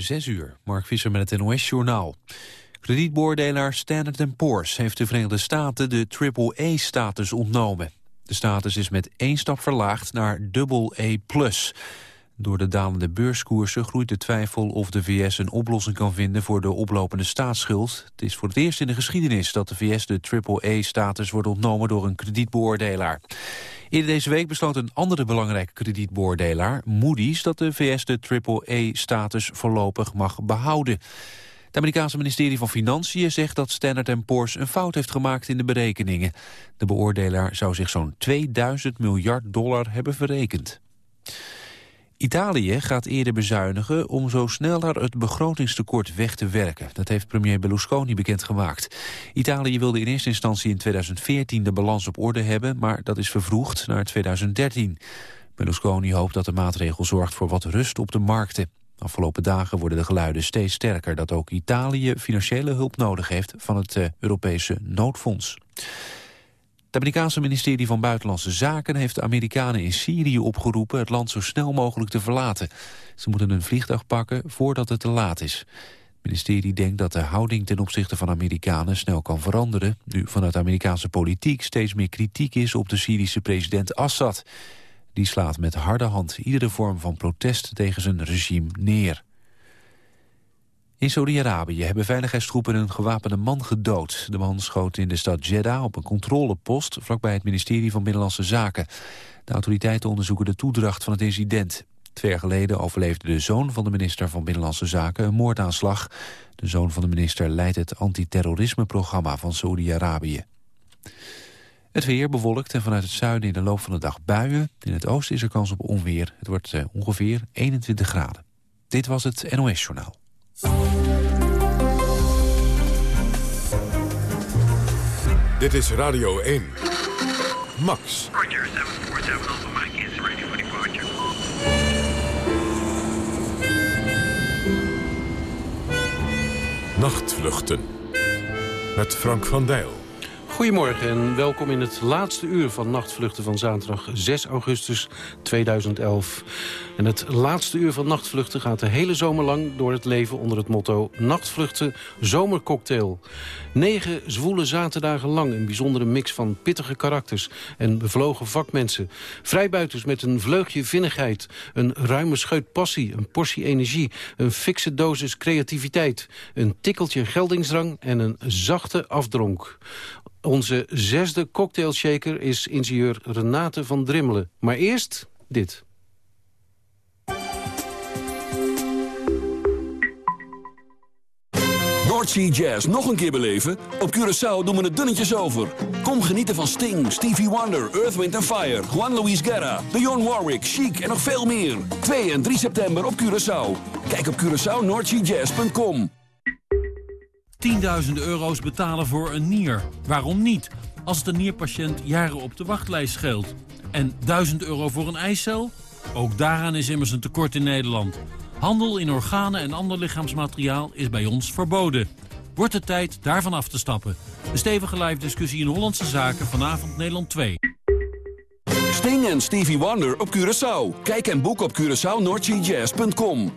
Zes uur, Mark Visser met het NOS-journaal. Kredietbeoordelaar Standard Poor's heeft de Verenigde Staten de AAA-status ontnomen. De status is met één stap verlaagd naar AA+. Door de dalende beurskoersen groeit de twijfel of de VS een oplossing kan vinden voor de oplopende staatsschuld. Het is voor het eerst in de geschiedenis dat de VS de AAA-status wordt ontnomen door een kredietbeoordelaar. Eerder deze week besloot een andere belangrijke kredietbeoordelaar, Moody's, dat de VS de AAA-status voorlopig mag behouden. Het Amerikaanse ministerie van Financiën zegt dat Standard Poor's een fout heeft gemaakt in de berekeningen. De beoordelaar zou zich zo'n 2000 miljard dollar hebben verrekend. Italië gaat eerder bezuinigen om zo sneller het begrotingstekort weg te werken. Dat heeft premier Berlusconi bekendgemaakt. Italië wilde in eerste instantie in 2014 de balans op orde hebben, maar dat is vervroegd naar 2013. Berlusconi hoopt dat de maatregel zorgt voor wat rust op de markten. Afgelopen dagen worden de geluiden steeds sterker dat ook Italië financiële hulp nodig heeft van het eh, Europese noodfonds. Het Amerikaanse ministerie van Buitenlandse Zaken heeft de Amerikanen in Syrië opgeroepen het land zo snel mogelijk te verlaten. Ze moeten een vliegtuig pakken voordat het te laat is. Het ministerie denkt dat de houding ten opzichte van Amerikanen snel kan veranderen, nu vanuit Amerikaanse politiek steeds meer kritiek is op de Syrische president Assad. Die slaat met harde hand iedere vorm van protest tegen zijn regime neer. In Saudi-Arabië hebben veiligheidstroepen een gewapende man gedood. De man schoot in de stad Jeddah op een controlepost... vlakbij het ministerie van Binnenlandse Zaken. De autoriteiten onderzoeken de toedracht van het incident. Twee jaar geleden overleefde de zoon van de minister van Binnenlandse Zaken een moordaanslag. De zoon van de minister leidt het antiterrorismeprogramma van Saudi-Arabië. Het weer bewolkt en vanuit het zuiden in de loop van de dag buien. In het oosten is er kans op onweer. Het wordt eh, ongeveer 21 graden. Dit was het NOS Journaal. Dit is Radio 1. Max. Roger, 747 Alpha Mike is ready for departure. Nachtvluchten. Met Frank van Dijl. Goedemorgen en welkom in het laatste uur van Nachtvluchten van zaterdag 6 augustus 2011. En het laatste uur van Nachtvluchten gaat de hele zomer lang door het leven onder het motto Nachtvluchten Zomercocktail. Negen zwoele zaterdagen lang een bijzondere mix van pittige karakters en bevlogen vakmensen. Vrijbuiters met een vleugje vinnigheid, een ruime scheut passie, een portie energie, een fikse dosis creativiteit, een tikkeltje geldingsdrang en een zachte afdronk. Onze zesde cocktailshaker is ingenieur Renate van Drimmelen. Maar eerst dit. Noordsea Jazz nog een keer beleven? Op Curaçao doen we het dunnetjes over. Kom genieten van Sting, Stevie Wonder, Earth, Wind Fire... Juan Luis Guerra, Dionne Warwick, Chic en nog veel meer. 2 en 3 september op Curaçao. Kijk op CuraçaoNoordseaJazz.com. 10.000 euro's betalen voor een nier. Waarom niet? Als het een nierpatiënt jaren op de wachtlijst scheelt. En 1000 euro voor een eicel? Ook daaraan is immers een tekort in Nederland. Handel in organen en ander lichaamsmateriaal is bij ons verboden. Wordt het tijd daarvan af te stappen. Een stevige live discussie in Hollandse Zaken vanavond Nederland 2. Sting en Stevie Wonder op Curaçao. Kijk en boek op CuraçaoNoordseaJazz.com.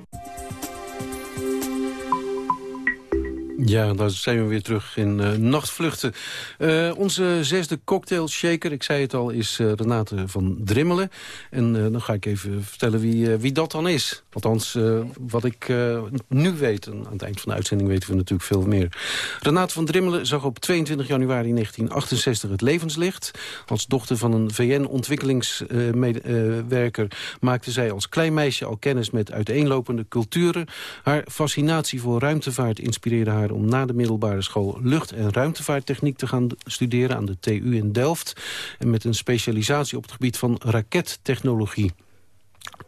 Ja, daar zijn we weer terug in uh, Nachtvluchten. Uh, onze zesde cocktail shaker, ik zei het al, is uh, Renate van Drimmelen. En dan ga ik even vertellen wie, wie dat dan is. Althans, wat ik nu weet, aan het eind van de uitzending weten we natuurlijk veel meer. Renate van Drimmelen zag op 22 januari 1968 het levenslicht. Als dochter van een VN-ontwikkelingswerker maakte zij als klein meisje al kennis met uiteenlopende culturen. Haar fascinatie voor ruimtevaart inspireerde haar om na de middelbare school lucht- en ruimtevaarttechniek te gaan studeren aan de TU in Delft. En met een specialisatie op het gebied van rakettechnologie.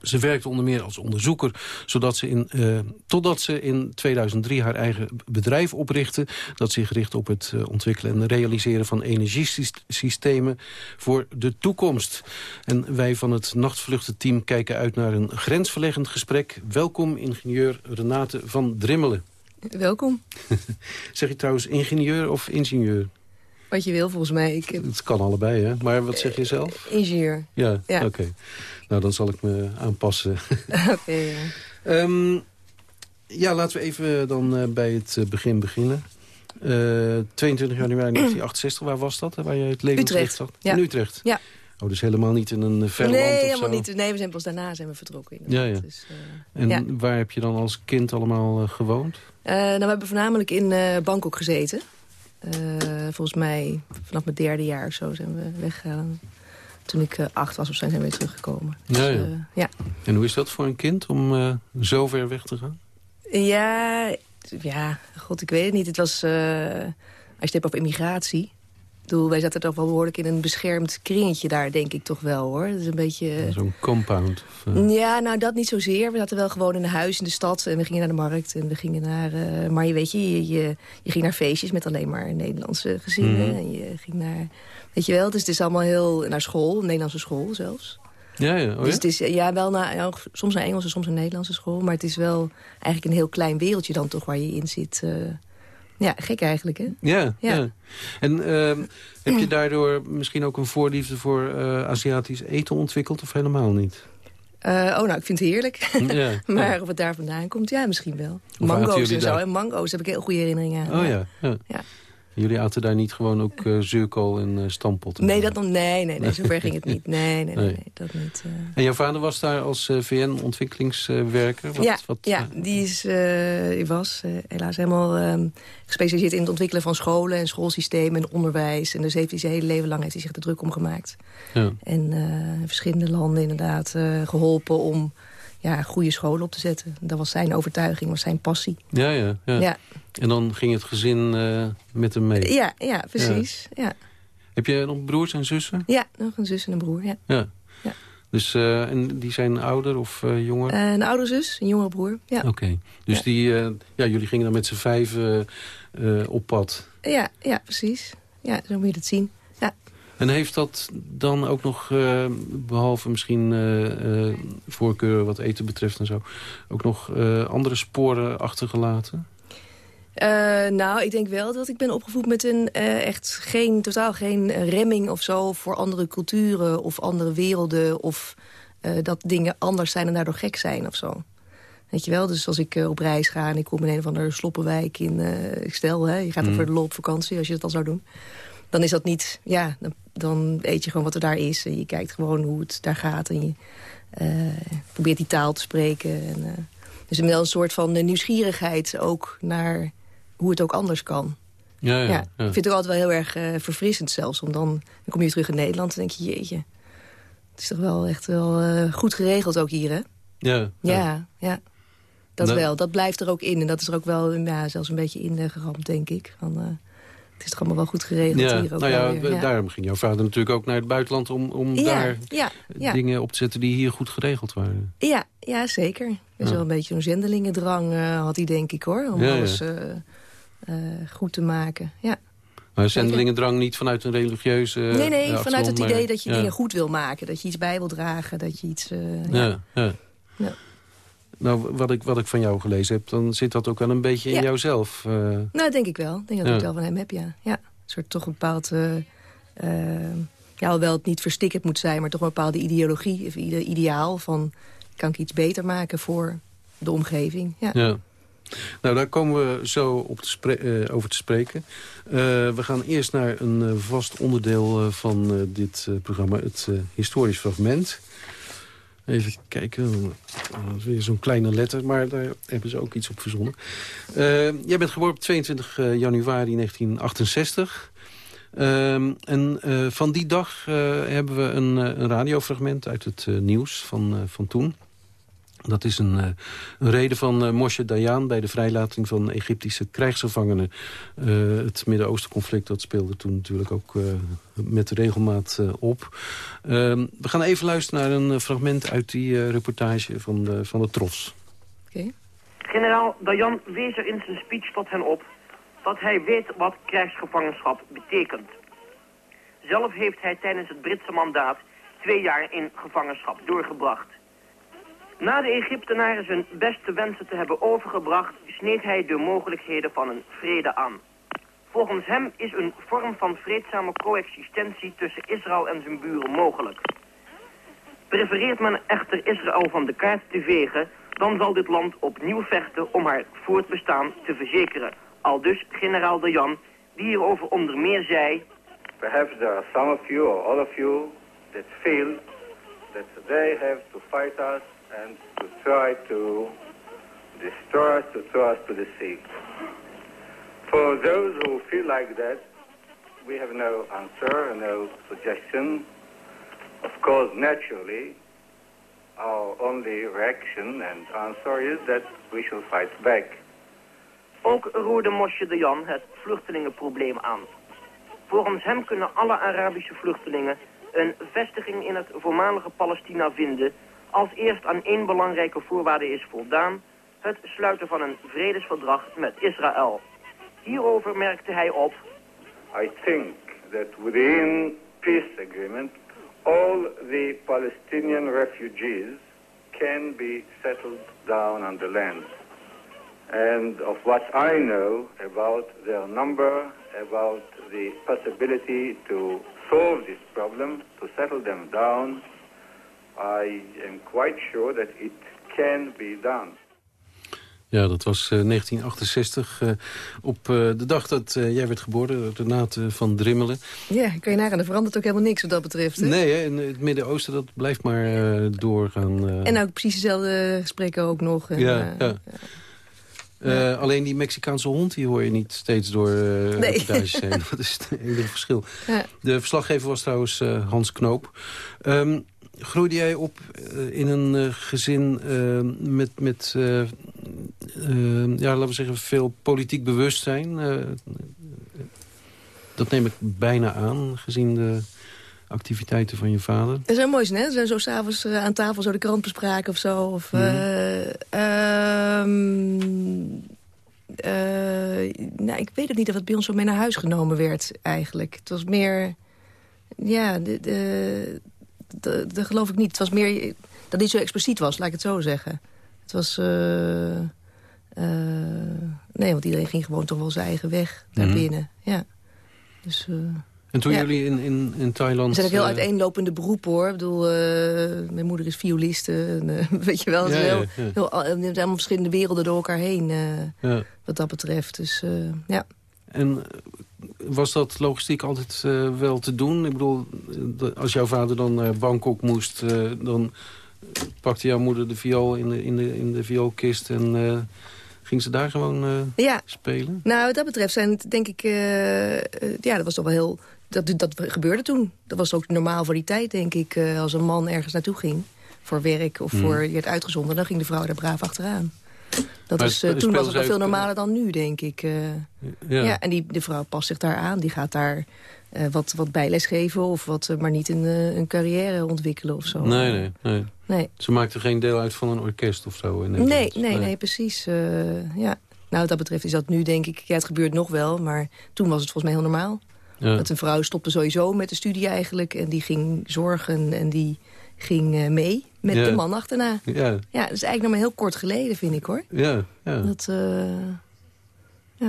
Ze werkte onder meer als onderzoeker, zodat ze in, uh, totdat ze in 2003 haar eigen bedrijf oprichtte... dat zich richt op het uh, ontwikkelen en realiseren van energiesystemen voor de toekomst. En wij van het nachtvluchtenteam kijken uit naar een grensverleggend gesprek. Welkom, ingenieur Renate van Drimmelen. Welkom. zeg je trouwens ingenieur of ingenieur? Wat je wil, volgens mij. Ik... Het kan allebei, hè? Maar wat zeg je zelf? Uh, ingenieur. Ja, oké. Nou, dan zal ik me aanpassen. oké, ja. um, Ja, laten we even dan eh, bij het eh, begin beginnen. Eh, 22 januari 1968, waar was dat? Waar je het leven Utrecht, had? ja. In Utrecht? Ja. Oh, dus helemaal niet in een eh, ver nee, land of helemaal zo? niet. Nee, we zijn pas daarna zijn we vertrokken. Ja, ja. Dus, eh, En ja. waar heb je dan als kind allemaal eh, gewoond? Nou, we hebben voornamelijk in Bangkok gezeten. Volgens mij vanaf mijn derde jaar of zo zijn we weggegaan. Toen ik acht was of zijn we weer teruggekomen. Dus, Ja, ja. ja. En hoe is dat voor een kind om zo ver weg te gaan? Ja, ja, god, ik weet het niet. Het was, als je het hebt over immigratie... Bedoel, wij zaten toch wel behoorlijk in een beschermd kringetje daar, denk ik toch wel, hoor. Dat is een beetje... Zo'n compound? Of, eh, Ja, nou dat niet zozeer. We zaten wel gewoon in een huis in de stad en we gingen naar de markt en we gingen naar... eh, maar je weet je, je, je, je ging naar feestjes met alleen maar Nederlandse gezinnen. Mhm. En je ging naar, weet je wel, dus het is allemaal heel... Naar school, Nederlandse school zelfs. ja, ja. Oh, Dus het is ja, wel naar, ja, soms naar Engelse, soms een Nederlandse school. Maar het is wel eigenlijk een heel klein wereldje dan toch waar je in zit. eh. Ja, gek eigenlijk, hè? Ja, ja. Ja. En ehm, heb je daardoor misschien ook een voorliefde voor eh, Aziatisch eten ontwikkeld of helemaal niet? Eh, oh, nou, ik vind het heerlijk. Ja, maar ja. of het daar vandaan komt, ja, misschien wel. Mango's en zo. En mango's heb ik heel goede herinneringen aan. Oh ja, ja. Jullie aten daar niet gewoon ook eh zuurkool en eh stampot? Nee, dat nee, nee, nee, zover ging het niet. Nee, nee, nee, dat niet. eh. En jouw vader was daar als VN-ontwikkelingswerker? Ja, wat, ja, die is, die was helaas helemaal ehm, gespecialiseerd in het ontwikkelen van scholen en schoolsystemen en onderwijs. En dus heeft hij zijn hele leven lang heeft hij zich er druk om gemaakt. ja. En verschillende landen inderdaad eh, geholpen om ja, goede scholen op te zetten. Dat was zijn overtuiging, was zijn passie. Ja, ja, ja. Ja, En dan ging het gezin eh, met hem mee. ja, ja precies. Ja. Heb je nog broers en zussen? Ja. nog een zus en een broer. Ja. Ja. Ja. Dus, eh, en die zijn ouder of eh, jonger? Een oudere zus, een jongere broer. Ja, Oké. Dus die, ja, jullie gingen dan met z'n vijf op pad. ja, ja precies. Ja, zo moet je het zien. En heeft dat dan ook nog, eh, behalve misschien eh, eh, voorkeuren wat eten betreft en zo... ook nog andere sporen achtergelaten? Nou, ik denk wel dat ik ben opgevoed met een echt geen, totaal geen remming of zo voor andere culturen of andere werelden of dat dingen anders zijn en daardoor gek zijn of zo. Weet je wel, dus als ik op reis ga en ik kom in een of andere sloppenwijk in, ik stel, hè, je gaat er Mm. voor de lol op vakantie als je dat al zou doen. Dan is dat niet, ja, dan, dan eet je gewoon wat er daar is en je kijkt gewoon hoe het daar gaat en je eh, probeert die taal te spreken. En, eh, dus wel een soort van eh, nieuwsgierigheid ook naar hoe het ook anders kan. Ja, ja. Ja. Ik vind het ook altijd wel heel erg verfrissend zelfs. Om dan, dan kom je terug in Nederland en denk je, jeetje. Het is toch wel echt wel goed geregeld ook hier, hè? ja, Ja, ja. Dat Nou- wel. Dat blijft er ook in. En dat is er ook wel ja, zelfs een beetje in uh, geramd, denk ik. Van, het is toch allemaal wel goed geregeld Ja, hier ook nou ja. Ja. daarom ging jouw vader natuurlijk ook naar het buitenland... om, om ja, daar dingen op te zetten die hier goed geregeld waren. ja, ja, zeker. Dus wel een beetje een zendelingendrang eh, had hij, denk ik, hoor. Om alles eh, eh, goed te maken. Ja. Maar zendelingendrang niet vanuit een religieuze nee, nee, vanuit het maar- idee dat je dingen goed wil maken. Dat je iets bij wil dragen. Dat je iets... ja. Ja. Nou, wat ik, wat ik van jou gelezen heb, dan zit dat ook wel een beetje in jouzelf. eh. Nou, denk ik wel. Ik denk dat Ja. ik het wel van hem heb, ja. ja. Een soort toch een bepaald... eh, eh, ja, alhoewel het niet verstikkend moet zijn... maar toch een bepaalde ideologie of ide- ideaal van... kan ik iets beter maken voor de omgeving. Ja. Ja. Nou, daar komen we zo op te over te spreken. We gaan eerst naar een vast onderdeel van dit programma, het historisch fragment. Even kijken, is weer zo'n kleine letter, maar daar hebben ze ook iets op verzonnen. Eh, jij bent geboren op 22 eh, januari 1968. Ehm, en eh, van die dag eh, hebben we een, eh, een radiofragment uit het eh, nieuws van, eh, van toen. Dat is een, eh, een reden van eh, Moshe Dayan bij de vrijlating van Egyptische krijgsgevangenen. Eh, het Midden-Oosten-conflict dat speelde toen natuurlijk ook eh, met regelmaat eh, op. Ehm, we gaan even luisteren naar een fragment uit die eh, reportage van de, van de Tros. Oké. Generaal Dayan wees er in zijn speech tot hen op dat hij weet wat krijgsgevangenschap betekent. Zelf heeft hij tijdens het Britse mandaat twee jaar in gevangenschap doorgebracht. Na de Egyptenaren zijn beste wensen te hebben overgebracht, sneed hij de mogelijkheden van een vrede aan. Volgens hem is een vorm van vreedzame coexistentie tussen Israël en zijn buren mogelijk. Prefereert men echter Israël van de kaart te vegen, dan zal dit land opnieuw vechten om haar voortbestaan te verzekeren. Al dus generaal de Jan, die hierover onder meer zei... Perhaps there are some of you or all of you that feel that they have to fight us and to try to destroy us, to throw us to the sea. For those who feel like that, we have no answer, no suggestion. Of course, naturally, our only reaction and answer is that we shall fight back. Ook roerde Mosje de Jan het vluchtelingenprobleem aan. Volgens hem kunnen alle Arabische vluchtelingen een vestiging in het voormalige Palestina vinden... als eerst aan één belangrijke voorwaarde is voldaan... het sluiten van een vredesverdrag met Israël. Hierover merkte hij op... I think that within peace agreement, all the Palestinian refugees can be settled down on the land. And of what I know about their number, about the possibility to solve this problem, to settle them down, I am quite sure that it can be done. Ja, dat was uh, 1968. Uh, op uh, de dag dat jij werd geboren, Renate van Drimmelen. Ja, kan je nagaan, er verandert ook helemaal niks wat dat betreft. Hè? Nee, hè, in het Midden-Oosten, dat blijft maar doorgaan. En ook precies dezelfde gesprekken ook nog. En, ja, ja. Ja. alleen die Mexicaanse hond, die hoor je niet steeds door uh, nee. heen. Dat is het enige verschil. Ja. De verslaggever was trouwens uh, Hans Knoop. Um, groeide jij op uh, in een uh, gezin uh, met, met ja, laten we zeggen, veel politiek bewustzijn? dat neem ik bijna aan, gezien de activiteiten van je vader. Dat is heel mooi, hè? Zijn zo s'avonds aan tafel zo de krant bespraken of zo. Of, mm. nou, ik weet het niet of het bij ons zo mee naar huis genomen werd, eigenlijk. Het was meer... Ja, de, de dat, dat geloof ik niet. Het was meer dat het niet zo expliciet was, laat ik het zo zeggen. Het was... Uh, uh, nee, want iedereen ging gewoon toch wel zijn eigen weg daarbinnen. Mm -hmm. Ja. Dus... Uh, en toen ja. jullie in, in, in Thailand... Het zijn ook heel uiteenlopende beroepen, hoor. Ik bedoel, mijn moeder is violiste. En, weet je wel, ja, heel, ja, heel, helemaal verschillende werelden door elkaar heen. Wat dat betreft. Dus, ja. En was dat logistiek altijd uh, wel te doen? Ik bedoel, als jouw vader dan naar Bangkok moest... Uh, dan pakte jouw moeder de viool in de, in de, in de vioolkist... en uh, ging ze daar gewoon ja. spelen? Nou, wat dat betreft zijn het, denk ik... ja, dat was toch wel heel... Dat, dat gebeurde toen. Dat was ook normaal voor die tijd, denk ik. als een man ergens naartoe ging voor werk of voor... je werd uitgezonden, dan ging de vrouw daar braaf achteraan. Dat is, uh, toen was het wel veel normaler dan nu, denk ik. Uh, ja. ja. en die, de vrouw past zich daar aan. Die gaat daar uh, wat, wat bijles geven of wat, maar niet een, een carrière ontwikkelen of zo. Nee, nee, nee. nee. Ze maakte geen deel uit van een orkest of zo? In nee, nee, nee, nee, precies. ja. Nou, wat dat betreft is dat nu, denk ik... Ja, het gebeurt nog wel, maar toen was het volgens mij heel normaal. Ja. Dat een vrouw stopte sowieso met de studie eigenlijk. En die ging zorgen en die ging mee met Ja. de man achterna. Ja, Ja, dat is eigenlijk nog maar heel kort geleden, vind ik, hoor. ja, ja. Dat, eh,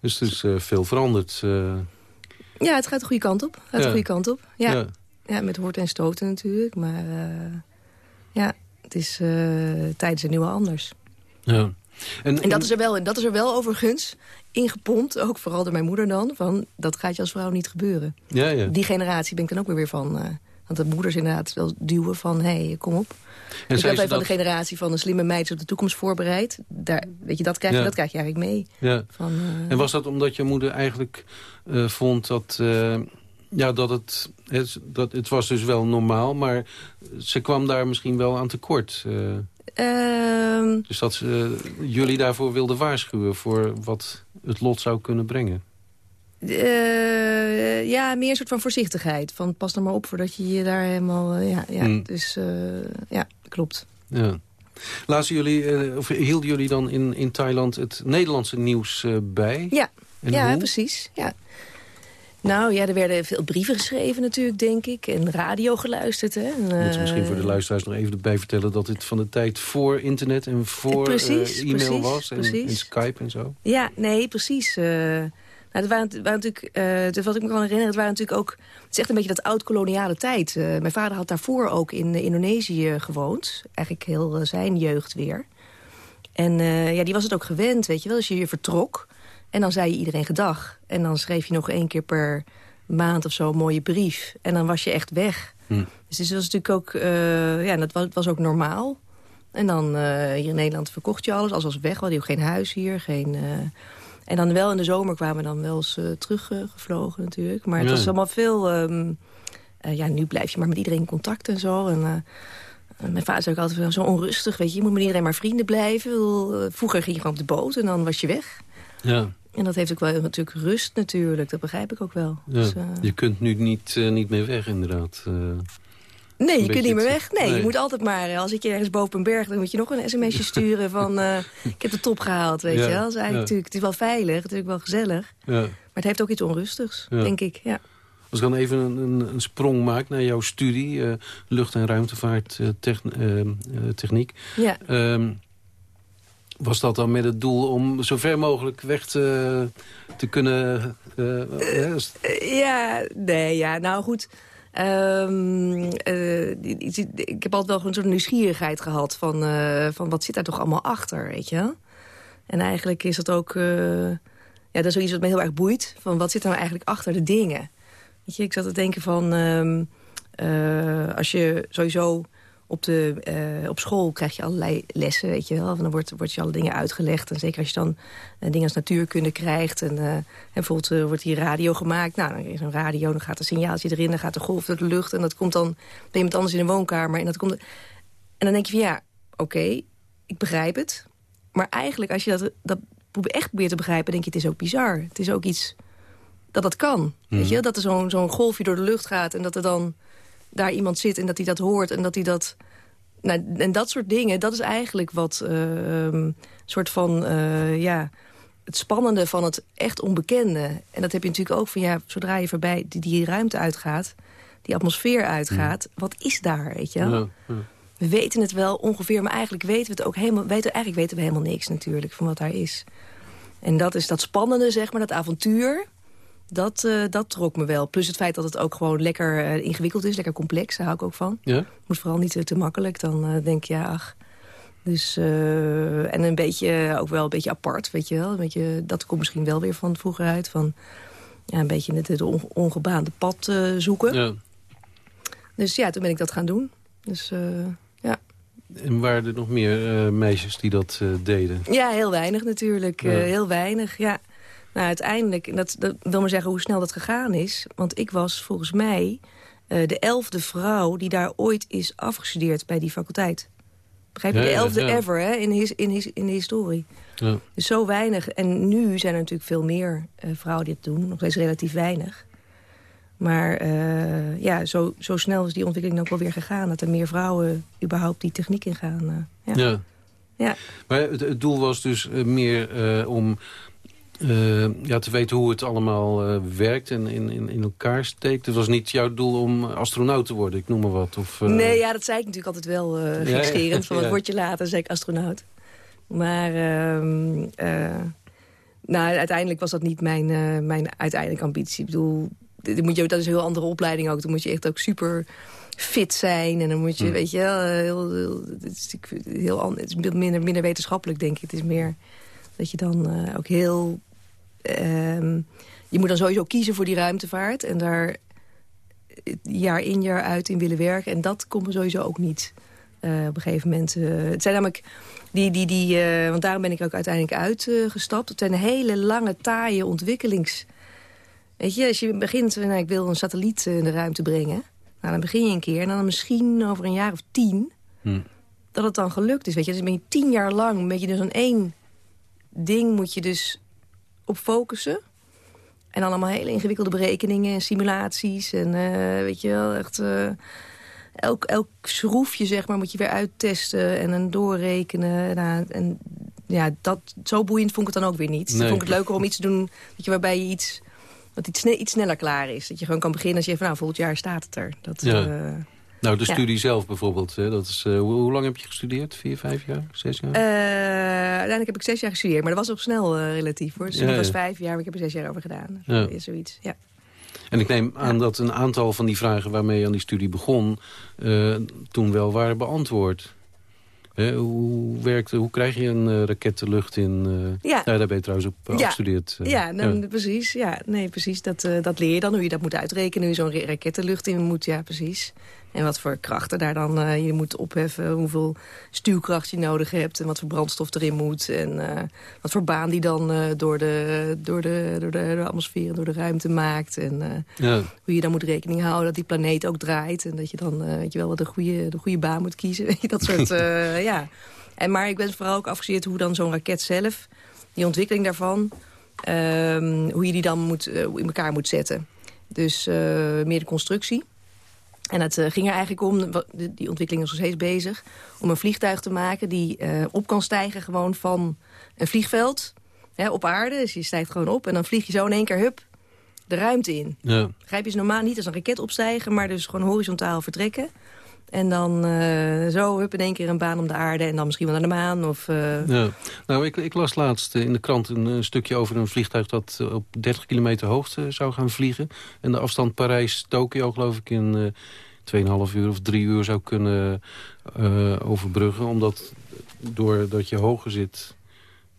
Dus het is eh, veel veranderd. eh. ja, het gaat de goede kant op. Het gaat Ja. de goede kant op. Ja. ja. Ja, met hoort en stoten natuurlijk. Maar ja, het is tijdens een nieuwe anders. ja. En, En dat is, er wel, dat is er wel overigens ingepompt, ook vooral door mijn moeder dan... van dat gaat je als vrouw niet gebeuren. ja, ja. Die generatie ben ik dan ook weer weer van... want de moeders inderdaad wel duwen van, hé, hey, kom op. En ik zei ben ze van dat- de generatie van een slimme meid op de toekomst voorbereid. Daar, weet je, dat krijg je, Ja. dat krijg je eigenlijk mee. Ja. Van, eh, En was dat omdat je moeder eigenlijk eh, vond dat... eh, ja, dat het, het, dat het was dus wel normaal, maar ze kwam daar misschien wel aan tekort. eh. ehm, dus dat ze jullie daarvoor wilde waarschuwen voor wat het lot zou kunnen brengen. Eh, ja, meer een soort van voorzichtigheid. Van pas er maar op voordat je je daar helemaal... eh, ja, ja, Hmm. dus eh, ja, klopt. Ja. Lazen jullie, of hielden jullie dan in, in Thailand het Nederlandse nieuws bij? Ja, En ja hoe? precies. Ja. Nou ja, er werden veel brieven geschreven natuurlijk, denk ik. En radio geluisterd, hè. En, misschien voor de luisteraars nog even erbij vertellen... dat dit van de tijd voor internet en voor Precies, e-mail precies, was. En, en Skype en zo. Ja, nee, precies. Nou, het waren, natuurlijk, dus wat ik me kan herinneren, het waren natuurlijk ook... Het is echt een beetje dat oud-koloniale tijd. Eh, mijn vader had daarvoor ook in eh, Indonesië gewoond. Eigenlijk heel zijn jeugd weer. En ja, die was het ook gewend, weet je wel. Dus je vertrok en dan zei je iedereen gedag. En dan schreef je nog één keer per maand of zo een mooie brief. En dan was je echt weg. Hm. Dus het was natuurlijk ook, uh, ja, dat was, was ook normaal. En dan uh, hier in Nederland verkocht je alles, alles was weg. We hadden ook geen huis hier, geen... Uh, en dan wel in de zomer kwamen we dan wel eens teruggevlogen natuurlijk. Maar het Ja. was allemaal veel... um, ja, nu blijf je maar met iedereen in contact en zo. En, mijn vader zei ook altijd zo onrustig, weet je. Je moet met iedereen maar vrienden blijven. Vroeger ging je gewoon op de boot en dan was je weg. Ja. En dat heeft ook wel natuurlijk rust natuurlijk. Dat begrijp ik ook wel. Ja. Dus. Je kunt nu niet, niet meer weg, inderdaad. Uh, nee, je kunt niet meer weg. Nee, nee, je moet altijd maar... Als ik je ergens boven een berg... dan moet je nog een sms'je sturen van... uh, ik heb de top gehaald, weet ja, je wel. Dat is eigenlijk ja. natuurlijk, het is wel veilig, natuurlijk wel gezellig. Ja. Maar het heeft ook iets onrustigs, denk ik. Ja. Als ik dan even een, een, een sprong maak naar jouw studie... Uh, lucht- en ruimtevaarttechniek... ja. Um, was dat dan met het doel om zo ver mogelijk weg te, te kunnen... Uh, ja, nee, ja, nou goed. Um, uh, ik heb altijd wel gewoon zo'n nieuwsgierigheid gehad van, uh, van wat zit daar toch allemaal achter, weet je? En eigenlijk is dat ook, uh, ja, dat is zoiets wat me heel erg boeit. Van wat zit er nou eigenlijk achter de dingen? Weet je, ik zat te denken van, um, als je sowieso op, de, uh, op school krijg je allerlei lessen, weet je wel. En dan wordt, wordt je alle dingen uitgelegd. En zeker als je dan uh, dingen als natuurkunde krijgt. En, uh, en bijvoorbeeld wordt hier radio gemaakt. Nou, dan is een radio, dan gaat een signaaltje erin. Dan gaat de golf door de lucht. En dat komt dan bij iemand anders in de woonkamer. En, dat komt, en dan denk je van ja, oké, okay, ik begrijp het. Maar eigenlijk als je dat, dat echt probeert te begrijpen... denk je, het is ook bizar. Het is ook iets dat dat kan. Weet je? Dat er zo'n zo'n golfje door de lucht gaat en dat er dan daar iemand zit en dat hij dat hoort en dat hij dat... Nou, en dat soort dingen, dat is eigenlijk wat uh, um, soort van, uh, ja, het spannende van het echt onbekende. En dat heb je natuurlijk ook van, ja, zodra je voorbij die, die ruimte uitgaat, die atmosfeer uitgaat, mm. wat is daar, weet je wel? Ja, ja. We weten het wel ongeveer, maar eigenlijk weten we het ook helemaal, weten, eigenlijk weten we helemaal niks natuurlijk van wat daar is. En dat is dat spannende, zeg maar, dat avontuur dat, uh, dat trok me wel. Plus het feit dat het ook gewoon lekker uh, ingewikkeld is, lekker complex. Daar hou ik ook van. Ja? Moet vooral niet te, makkelijk. Dan uh, denk je, ja, ach. Dus, en een beetje, ook wel een beetje apart, weet je wel. Een beetje, dat komt misschien wel weer van vroeger uit. Van ja, een beetje het, het ongebaande pad zoeken. Ja. Dus ja, toen ben ik dat gaan doen. Dus ja. En waren er nog meer meisjes die dat deden? Ja, heel weinig natuurlijk. Ja. heel weinig, ja. Nou, uiteindelijk, dat, dat wil maar zeggen hoe snel dat gegaan is. Want ik was volgens mij uh, de elfde vrouw die daar ooit is afgestudeerd bij die faculteit. Begrijp je? Ja, de elfde ja, ever hè, in, his, in, his, in de historie. Ja. Dus zo weinig. En nu zijn er natuurlijk veel meer uh, vrouwen die het doen. Nog steeds relatief weinig. Maar uh, ja, zo, zo snel is die ontwikkeling ook wel weer gegaan. Dat er meer vrouwen überhaupt die techniek ingaan. ja. Ja. ja. Maar het, het doel was dus meer om uh, ja, te weten hoe het allemaal uh, werkt en in, in, in elkaar steekt. Het was niet jouw doel om astronaut te worden, ik noem maar wat. Of, uh... Nee, ja, dat zei ik natuurlijk altijd wel uh. Ja, van wat ja. word je later, zei ik astronaut. Maar uh, nou, uiteindelijk was dat niet mijn, mijn uiteindelijke ambitie. Ik bedoel, dit moet je, dat is een heel andere opleiding ook. Dan moet je echt ook super fit zijn. En dan moet je, Hmm. weet je, heel, heel, het is, heel anders, het is minder, minder wetenschappelijk, denk ik. Het is meer dat je dan uh, ook heel... Uh, je moet dan sowieso kiezen voor die ruimtevaart. En daar jaar in jaar uit in willen werken. En dat komt er sowieso ook niet uh, op een gegeven moment. het zijn namelijk... Die, die, die, want daarom ben ik ook uiteindelijk uitgestapt. het zijn hele lange, taaie ontwikkelings... Weet je, als je begint... Nou, ik wil een satelliet in de ruimte brengen. Nou, dan begin je een keer. En dan misschien over een jaar of tien... Hm. dat het dan gelukt is. Weet je, dus ben je tien jaar lang... ben je dus aan één ding moet je dus op focussen. En dan allemaal hele ingewikkelde berekeningen en simulaties. En uh, weet je wel, echt... Uh, elk, elk schroefje, zeg maar, moet je weer uittesten en dan doorrekenen. Nou, en ja, dat, zo boeiend vond ik het dan ook weer niet. Nee. Dan vond ik het leuker om iets te doen weet je, waarbij je iets... wat iets, iets sneller klaar is. Dat je gewoon kan beginnen als je van nou, volgend jaar staat het er. Dat, ja. uh, Nou, de Ja. studie zelf bijvoorbeeld. Hè, dat is, uh, hoe, hoe lang heb je gestudeerd? Vier, vijf jaar? Zes jaar? Uh, uiteindelijk heb ik zes jaar gestudeerd, maar dat was ook snel uh, relatief hoor. Dus Ja, het was vijf jaar, maar ik heb er zes jaar over gedaan. Ja. Is zoiets, ja. En ik neem aan dat een aantal van die vragen waarmee je aan die studie begon... eh, toen wel waren beantwoord. Hè, hoe, werkt, hoe krijg je een uh, raket de lucht in? Uh, ja. daar ben je trouwens op uh, ja. afgestudeerd. ja, dan, precies. Ja, nee, precies. Dat, dat leer je dan, hoe je dat moet uitrekenen. Hoe je zo'n raket de lucht in moet, ja, precies. En wat voor krachten daar dan uh, je moet opheffen. Hoeveel stuwkracht je nodig hebt. En wat voor brandstof erin moet. En uh, wat voor baan die dan uh, door, de, door, de, door, de, de atmosfeer en door de ruimte maakt. En ja. hoe je dan moet rekening houden dat die planeet ook draait. En dat je dan weet je wel, wat de goede, de goede baan moet kiezen. Dat soort, ja. En, maar ik ben vooral ook afgestudeerd hoe dan zo'n raket zelf... die ontwikkeling daarvan... Um, hoe je die dan moet, in elkaar moet zetten. Dus meer de constructie. En het uh, ging er eigenlijk om, die ontwikkeling is nog steeds bezig... om een vliegtuig te maken die uh, op kan stijgen gewoon van een vliegveld hè, op aarde. Dus je stijgt gewoon op en dan vlieg je zo in één keer, hup, de ruimte in. Ja. Grijp je ze normaal niet als een raket opstijgen, maar dus gewoon horizontaal vertrekken. En dan uh, zo, hup, in één keer een baan om de aarde en dan misschien wel naar de maan. Of, ja. Nou, ik, ik, las laatst in de krant een, een, stukje over een vliegtuig... dat op 30 kilometer hoogte zou gaan vliegen. En de afstand Parijs-Tokio, geloof ik, in... 2,5 uur of drie uur zou kunnen uh, overbruggen. Omdat doordat je hoger zit...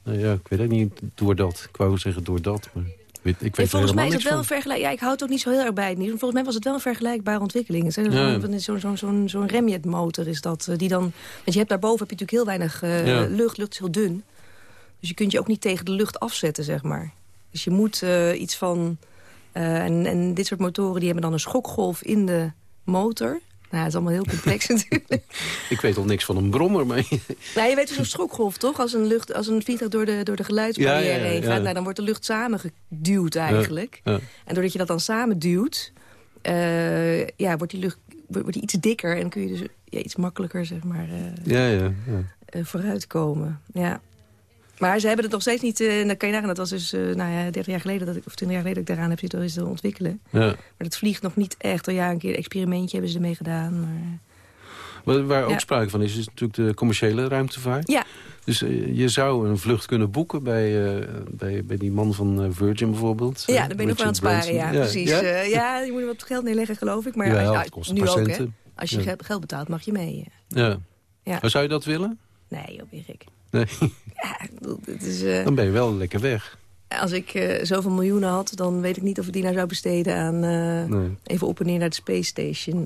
Nou ja, ik weet het niet, doordat. Ik wou zeggen doordat, maar... Ik, ik weet ja, volgens mij is het wel vergelijking. Ja, ik houd het ook niet zo heel erg bij het nieuws. Volgens mij was het wel een vergelijkbare ontwikkeling. Zo'n zo, zo, remjetmotor is dat. eh, Die dan, want je hebt daarboven heb je natuurlijk heel weinig eh, lucht. Lucht is heel dun. Dus je kunt je ook niet tegen de lucht afzetten, zeg maar. Dus je moet eh, iets van... en, en dit soort motoren die hebben dan een schokgolf in de motor. Nou, het is allemaal heel complex natuurlijk. Ik weet al niks van een brommer, maar... Nou, je weet dus een schokgolf, toch? Als een, lucht, als een vliegtuig door de, door de geluidsbarrière Ja, ja, ja, heen ja. gaat... Nou, dan wordt de lucht samengeduwd eigenlijk. En doordat je dat dan samen duwt... eh, ja, wordt die lucht wordt die iets dikker... en kun je dus iets makkelijker, zeg maar, Ja, ja, ja. eh, vooruitkomen. Ja. Maar ze hebben het nog steeds niet... en dan kan je nagaan, dat was dus eh, nou ja, 30 jaar geleden... Dat ik, of 20 jaar geleden dat ik daaraan heb zitten te ontwikkelen. ja. Maar dat vliegt nog niet echt. Al ja, een keer een experimentje hebben ze ermee gedaan. Maar... Waar, waar ook sprake van is, is natuurlijk de commerciële ruimtevaart. Ja, Dus eh, je zou een vlucht kunnen boeken bij, bij, bij die man van Virgin bijvoorbeeld. ja dan ben je nog wel aan het sparen, ja, precies. Ja, Ja, je moet er wat geld neerleggen, geloof ik. Maar Ja, als, het kost nu ook, hè. Als je geld- betaalt, mag je mee. ja. Ja. Maar zou je dat willen? Nee, joh, Erik. Nee. Ja, het is, eh, Dan ben je wel lekker weg. als ik eh, zoveel miljoenen had, dan weet ik niet of ik die nou zou besteden aan... eh, Nee. even op en neer naar de Space Station.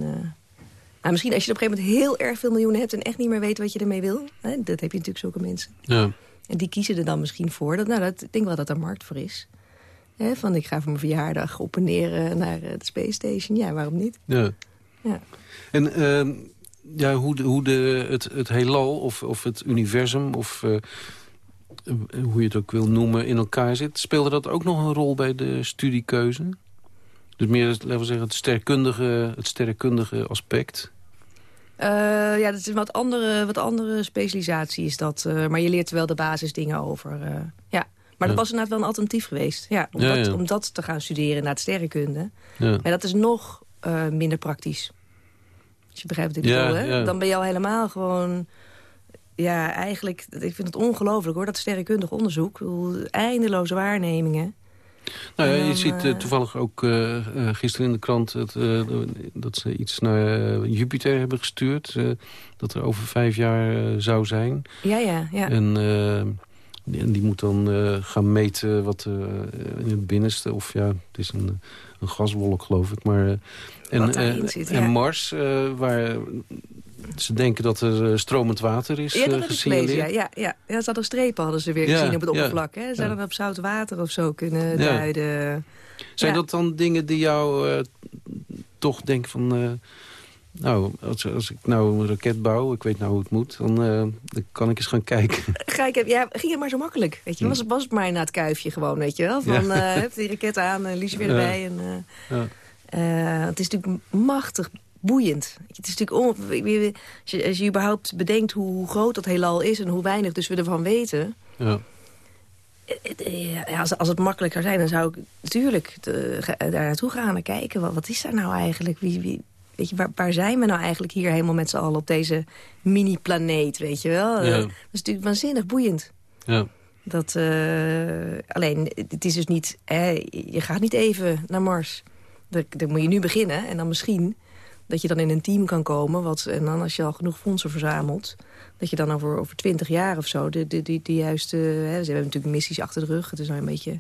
Maar misschien als je op een gegeven moment heel erg veel miljoenen hebt... en echt niet meer weet wat je ermee wil. Hè, dat heb je natuurlijk zulke mensen. Ja. En die kiezen er dan misschien voor. Dat, nou, dat, ik denk wel dat er markt voor is. Hè, van ik ga voor mijn verjaardag op en neer naar de Space Station. Ja, waarom niet? Ja. Ja. En ehm, ja, hoe, de, hoe de, het, het heelal of, of het universum... of eh, eh, hoe je het ook wil noemen, in elkaar zit... speelde dat ook nog een rol bij de studiekeuze? Dus meer, laten we zeggen, het sterrenkundige, het sterrenkundige aspect. Eh, ja, dat is een wat andere, wat andere specialisatie is dat. maar je leert er wel de basisdingen over. ja. Maar dat was inderdaad wel een alternatief geweest. Ja, om, Ja, dat, ja. om dat te gaan studeren naar het sterrenkunde. Ja. Maar dat is nog minder praktisch. Als je begrijpt wat ik Ja, hè? Dan ben je al helemaal gewoon... Ja, eigenlijk, ik vind het ongelooflijk hoor, dat sterrenkundig onderzoek. Eindeloze waarnemingen. Nou ja, je ziet eh, eh, toevallig ook eh, gisteren in de krant... Dat, dat ze iets naar Jupiter hebben gestuurd. dat er over vijf jaar zou zijn. Ja, ja, ja. En, die, en die moet dan gaan meten wat in het binnenste... of ja, het is een, een gaswolk geloof ik. Maar, en, eh, en. Mars, eh, waar ze denken dat er eh, stromend water is Ja, dat heb ik gelezen. gesignaleerd. Ja, ja, ja. ja, ze hadden strepen hadden ze weer Ja, gezien op het oppervlak. Hè? Ze hadden op zout water of zo kunnen duiden. Zijn dat dan dingen die jou toch denken van... nou, als, als ik nou een raket bouw, ik weet nou hoe het moet... dan, dan kan ik eens gaan kijken. Ga ik, ja, ging het maar zo makkelijk. Weet je? Was, was het maar na het kuifje gewoon, weet je wel. Van, Hm. Heb die raket aan, en Liesje weer erbij. En, Ja. Het is natuurlijk machtig boeiend. Het is natuurlijk on, als, je, als je überhaupt bedenkt hoe, hoe groot dat heelal is... en hoe weinig dus we ervan weten... Ja. Eh, ja, als, als het makkelijk zou zijn, dan zou ik natuurlijk te- daar naartoe gaan en kijken. Wat, wat is daar nou eigenlijk? Wie, wie, weet je, waar, waar zijn we nou eigenlijk hier helemaal met z'n allen op deze mini-planeet, weet je wel? Ja. Eh, dat is natuurlijk waanzinnig boeiend. Ja. Dat, eh, alleen, het is dus niet... Hè, je gaat niet even naar Mars. Daar, daar moet je nu beginnen en dan misschien dat je dan in een team kan komen. Wat, en dan als je al genoeg fondsen verzamelt... dat je dan over, over 20 jaar of zo de, de, die, die juiste... Hè, ze hebben natuurlijk missies achter de rug. Het is nou een beetje...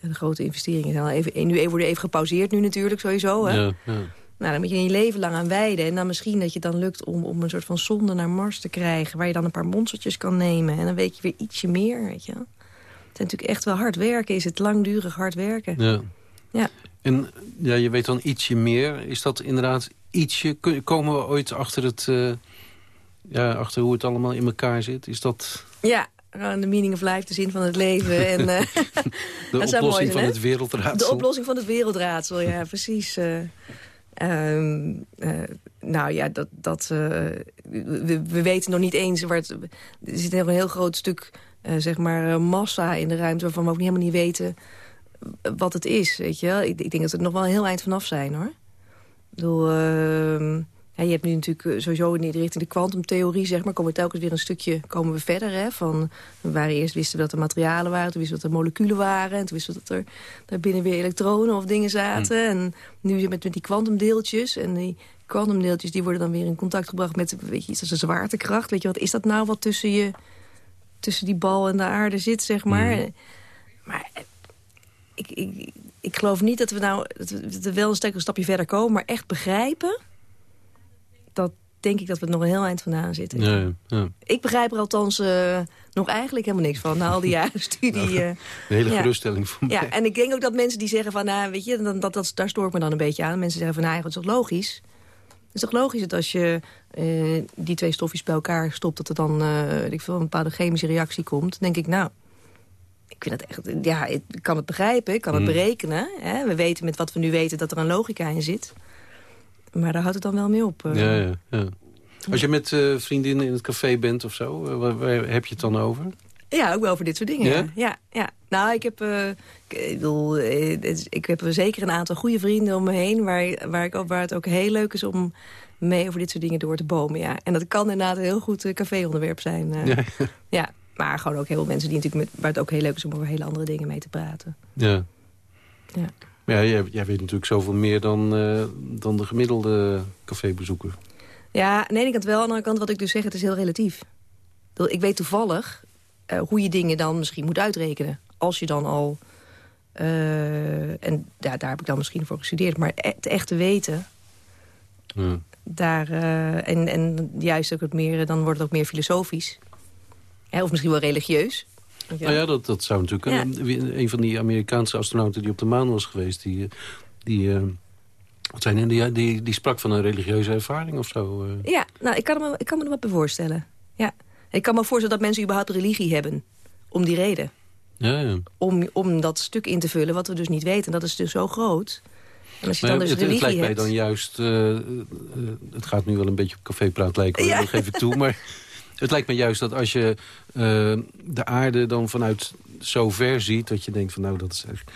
De grote investeringen zijn al even, nu worden even gepauzeerd nu natuurlijk sowieso. Hè? Ja, ja. Nou, dan moet je je leven lang aan wijden. En dan misschien dat je dan lukt om, om een soort van zonde naar Mars te krijgen... waar je dan een paar monstertjes kan nemen. En dan weet je weer ietsje meer, weet je Het is natuurlijk echt wel hard werken. Is het langdurig hard werken. Ja. ja. En ja, je weet dan ietsje meer. Is dat inderdaad ietsje... Komen we ooit achter, het, uh, ja, achter hoe het allemaal in elkaar zit? Is dat... Ja, de meaning of life, de zin van het leven. En, uh, de oplossing van het wereldraadsel. De oplossing van het wereldraadsel, ja, precies. Uh, uh, nou ja, dat, dat, we, we, weten nog niet eens... Waar het, er zit nog een heel groot stuk zeg maar, massa in de ruimte... waarvan we ook helemaal niet weten wat het is, weet je wel. Ik, ik denk dat we er nog wel een heel eind vanaf zijn, hoor. Ik bedoel, uh, ja, je hebt nu natuurlijk eh, sowieso in de richting de kwantumtheorie, zeg maar, komen we telkens weer een stukje komen we verder. Hè, van, we waren eerst wisten we dat er materialen waren, toen wisten we dat er moleculen waren, en toen wisten we dat er daarbinnen weer elektronen of dingen zaten. Hm. En nu met, met die kwantumdeeltjes en die kwantumdeeltjes die worden dan weer in contact gebracht met weet je, iets als een zwaartekracht. Weet je, wat is dat nou wat tussen je tussen die bal en de aarde zit, zeg maar. Hm. Maar ik, ik, ik geloof niet dat we nou dat we wel een, een stapje verder komen... maar echt begrijpen, dat denk ik dat we nog een heel eind vandaan zitten. Ja, ja. Ik begrijp er althans uh, nog eigenlijk helemaal niks van, na al die jaren studie. Uh, een hele geruststelling voor mij. Ja, en ik denk ook dat mensen die zeggen van, nou, weet je, dat, dat, dat, daar stoor ik me dan een beetje aan. Mensen zeggen van, nou, het is toch logisch? Het is toch logisch dat als je uh, die twee stofjes bij elkaar stopt... dat er dan uh, ik veel, een bepaalde chemische reactie komt. Dan denk ik, nou, ik vind het echt, ja, ik kan het begrijpen, ik kan het hmm. berekenen. Hè? We weten met wat we nu weten dat er een logica in zit. Maar daar houdt het dan wel mee op. Uh. Ja, ja, ja. Als je met uh, vriendinnen in het café bent of zo, uh, waar, waar, heb je het dan over? Ja, ook wel over dit soort dingen. Ja? Ja, ja. Nou, ik heb, ik, bedoel, ik heb zeker een aantal goede vrienden om me heen... Waar, waar, ik, waar het ook heel leuk is om mee over dit soort dingen door te bomen. Ja. En dat kan inderdaad een heel goed café-onderwerp zijn. ja. ja. Maar gewoon ook heel veel mensen die natuurlijk met, waar het ook heel leuk is om over hele andere dingen mee te praten. Ja. ja. Maar ja, jij, jij weet natuurlijk zoveel meer dan, uh, dan de gemiddelde cafébezoeker. Ja, aan de ene kant wel. Aan de andere kant wat ik dus zeg, het is heel relatief. Ik weet toevallig uh, hoe je dingen dan misschien moet uitrekenen. Als je dan al... Uh, en ja, daar heb ik dan misschien voor gestudeerd. Maar het echte weten... Ja. Daar, en, en juist ook het meer, dan wordt het ook meer filosofisch of misschien wel religieus. Nou ja, dat, dat zou natuurlijk... Een, een van die Amerikaanse astronauten die op de maan was geweest... die, eh, die, uh, wat zijn, die, die, die sprak van een religieuze ervaring of zo. Ja, nou, ik kan, me, ik kan me er wat bij voorstellen. Ja. Ik kan me voorstellen dat mensen überhaupt religie hebben. Om die reden. Ja, ja. Om, om dat stuk in te vullen wat we dus niet weten. Dat is dus zo groot. En als je dan dus het, het lijkt mij dan juist... Uh, het gaat nu wel een beetje op cafépraat lijken, ja. dat geef ik toe. Maar het lijkt me juist dat als je uh, de aarde dan vanuit zo ver ziet... dat je denkt van nou, dat is echt...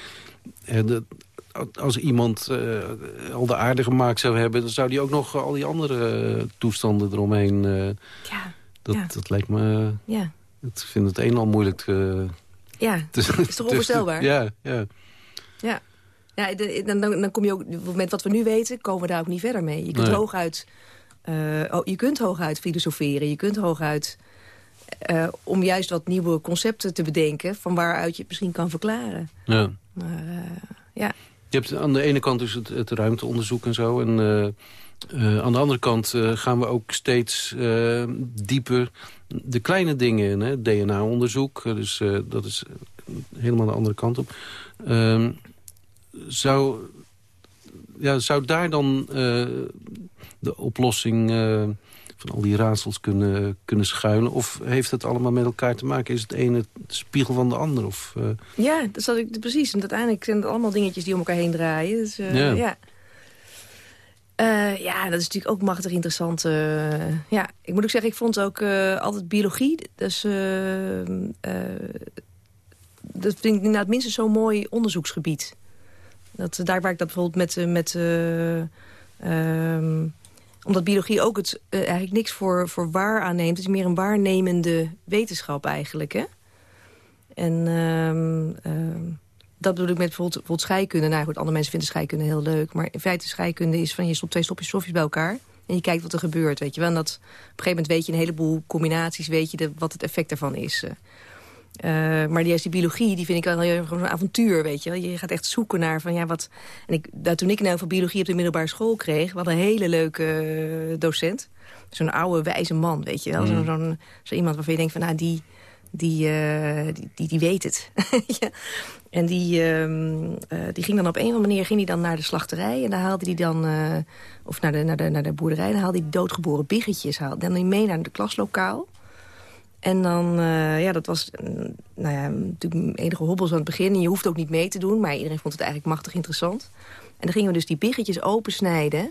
Als iemand uh, al de aarde gemaakt zou hebben... dan zou die ook nog al die andere toestanden eromheen... ja, dat, ja. dat lijkt me... Ja. Ik vind het een al moeilijk te... Ja, te, is toch onvoorstelbaar? ja, ja. Ja. Ja, dan, dan kom je ook, met wat we nu weten, komen we daar ook niet verder mee. Je kunt nee. hooguit uh, oh, je kunt hooguit filosoferen, je kunt hooguit... Uh, om juist wat nieuwe concepten te bedenken... van waaruit je het misschien kan verklaren. Ja. Maar, uh, ja. Je hebt aan de ene kant dus het, het ruimteonderzoek en zo... en aan de andere kant gaan we ook steeds dieper de kleine dingen in. DNA-onderzoek, dus dat is helemaal de andere kant op. Ehm, zou, ja, zou daar dan de oplossing uh, van al die raadsels kunnen, kunnen schuilen? Of heeft het allemaal met elkaar te maken? Is het ene de spiegel van de ander? Of, uh... Ja, dat zat ik precies. En uiteindelijk zijn het allemaal dingetjes die om elkaar heen draaien. Dus, uh, ja. ja. ja, dat is natuurlijk ook machtig interessant. ja, ik moet ook zeggen, ik vond ook altijd biologie. Dus, dat vind ik inderdaad minstens zo'n mooi onderzoeksgebied. Dat, daar waar ik dat bijvoorbeeld met... met um, omdat biologie ook het, uh, eigenlijk niks voor, voor waar aanneemt. Het is meer een waarnemende wetenschap eigenlijk. Hè? En um, dat bedoel ik met bijvoorbeeld, bijvoorbeeld scheikunde. Nou goed, andere mensen vinden scheikunde heel leuk. Maar in feite scheikunde is van je stopt twee stopjes stofjes bij elkaar. En je kijkt wat er gebeurt, weet je wel. En dat, op een gegeven moment weet je een heleboel combinaties... weet je de, wat het effect ervan is. Uh, maar juist die biologie, die vind ik wel heel gewoon een avontuur, weet je wel. Je gaat echt zoeken naar van, ja, wat... En ik, toen ik nou van biologie op de middelbare school kreeg... hadden een hele leuke docent. Zo'n oude, wijze man, weet je wel. Mm. Zo'n zo, iemand waarvan je denkt van, nou, die die, uh, die, die, die, weet het. ja. En die, uh, die ging dan op een of andere manier ging die dan naar de slachterij. En daar haalde hij dan, of naar de, naar, de, naar de boerderij, dan haalde hij doodgeboren biggetjes. Haalde. Dan hij mee naar het klaslokaal. En dan, ja, dat was nou ja, natuurlijk enige hobbels aan het begin. En je hoeft ook niet mee te doen, maar iedereen vond het eigenlijk machtig interessant. En dan gingen we dus die biggetjes opensnijden.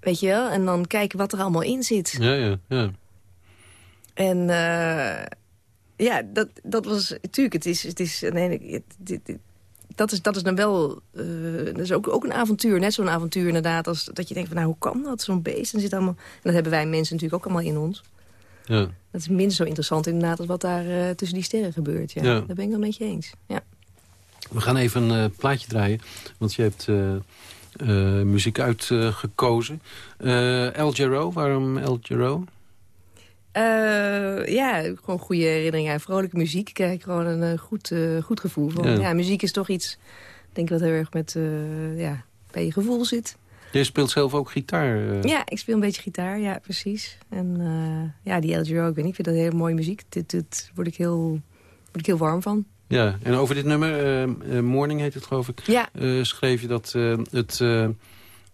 Weet je wel? En dan kijken wat er allemaal in zit. Ja, ja, ja. En ja, dat, dat was... Natuurlijk, het is... Het is nee, dat, is, dat is dan wel... Uh, dat is ook, ook een avontuur. Net zo'n avontuur inderdaad. Als dat je denkt van, nou, hoe kan dat? Zo'n beest. En, zit allemaal, en dat hebben wij mensen natuurlijk ook allemaal in ons. Ja. Dat is minstens zo interessant inderdaad... als wat daar uh, tussen die sterren gebeurt. Ja. ja. Daar ben ik wel met je eens. Ja. We gaan even een uh, plaatje draaien. Want je hebt... muziek uitgekozen. El Giro, waarom El Giro? Uh, ja, gewoon goede herinneringen aan vrolijke muziek. Ik krijg gewoon een goed, uh, goed gevoel van. Ja. muziek is toch iets, denk ik, wat heel erg met, ja, bij je gevoel zit. Je speelt zelf ook gitaar? Ja, ik speel een beetje gitaar, ja, precies. En ja, die LGO, ik weet niet, ik vind dat hele mooie muziek. Dit, dit word, ik heel, word ik heel warm van. Ja, en over dit nummer, Morning heet het geloof ik, ja. schreef je dat het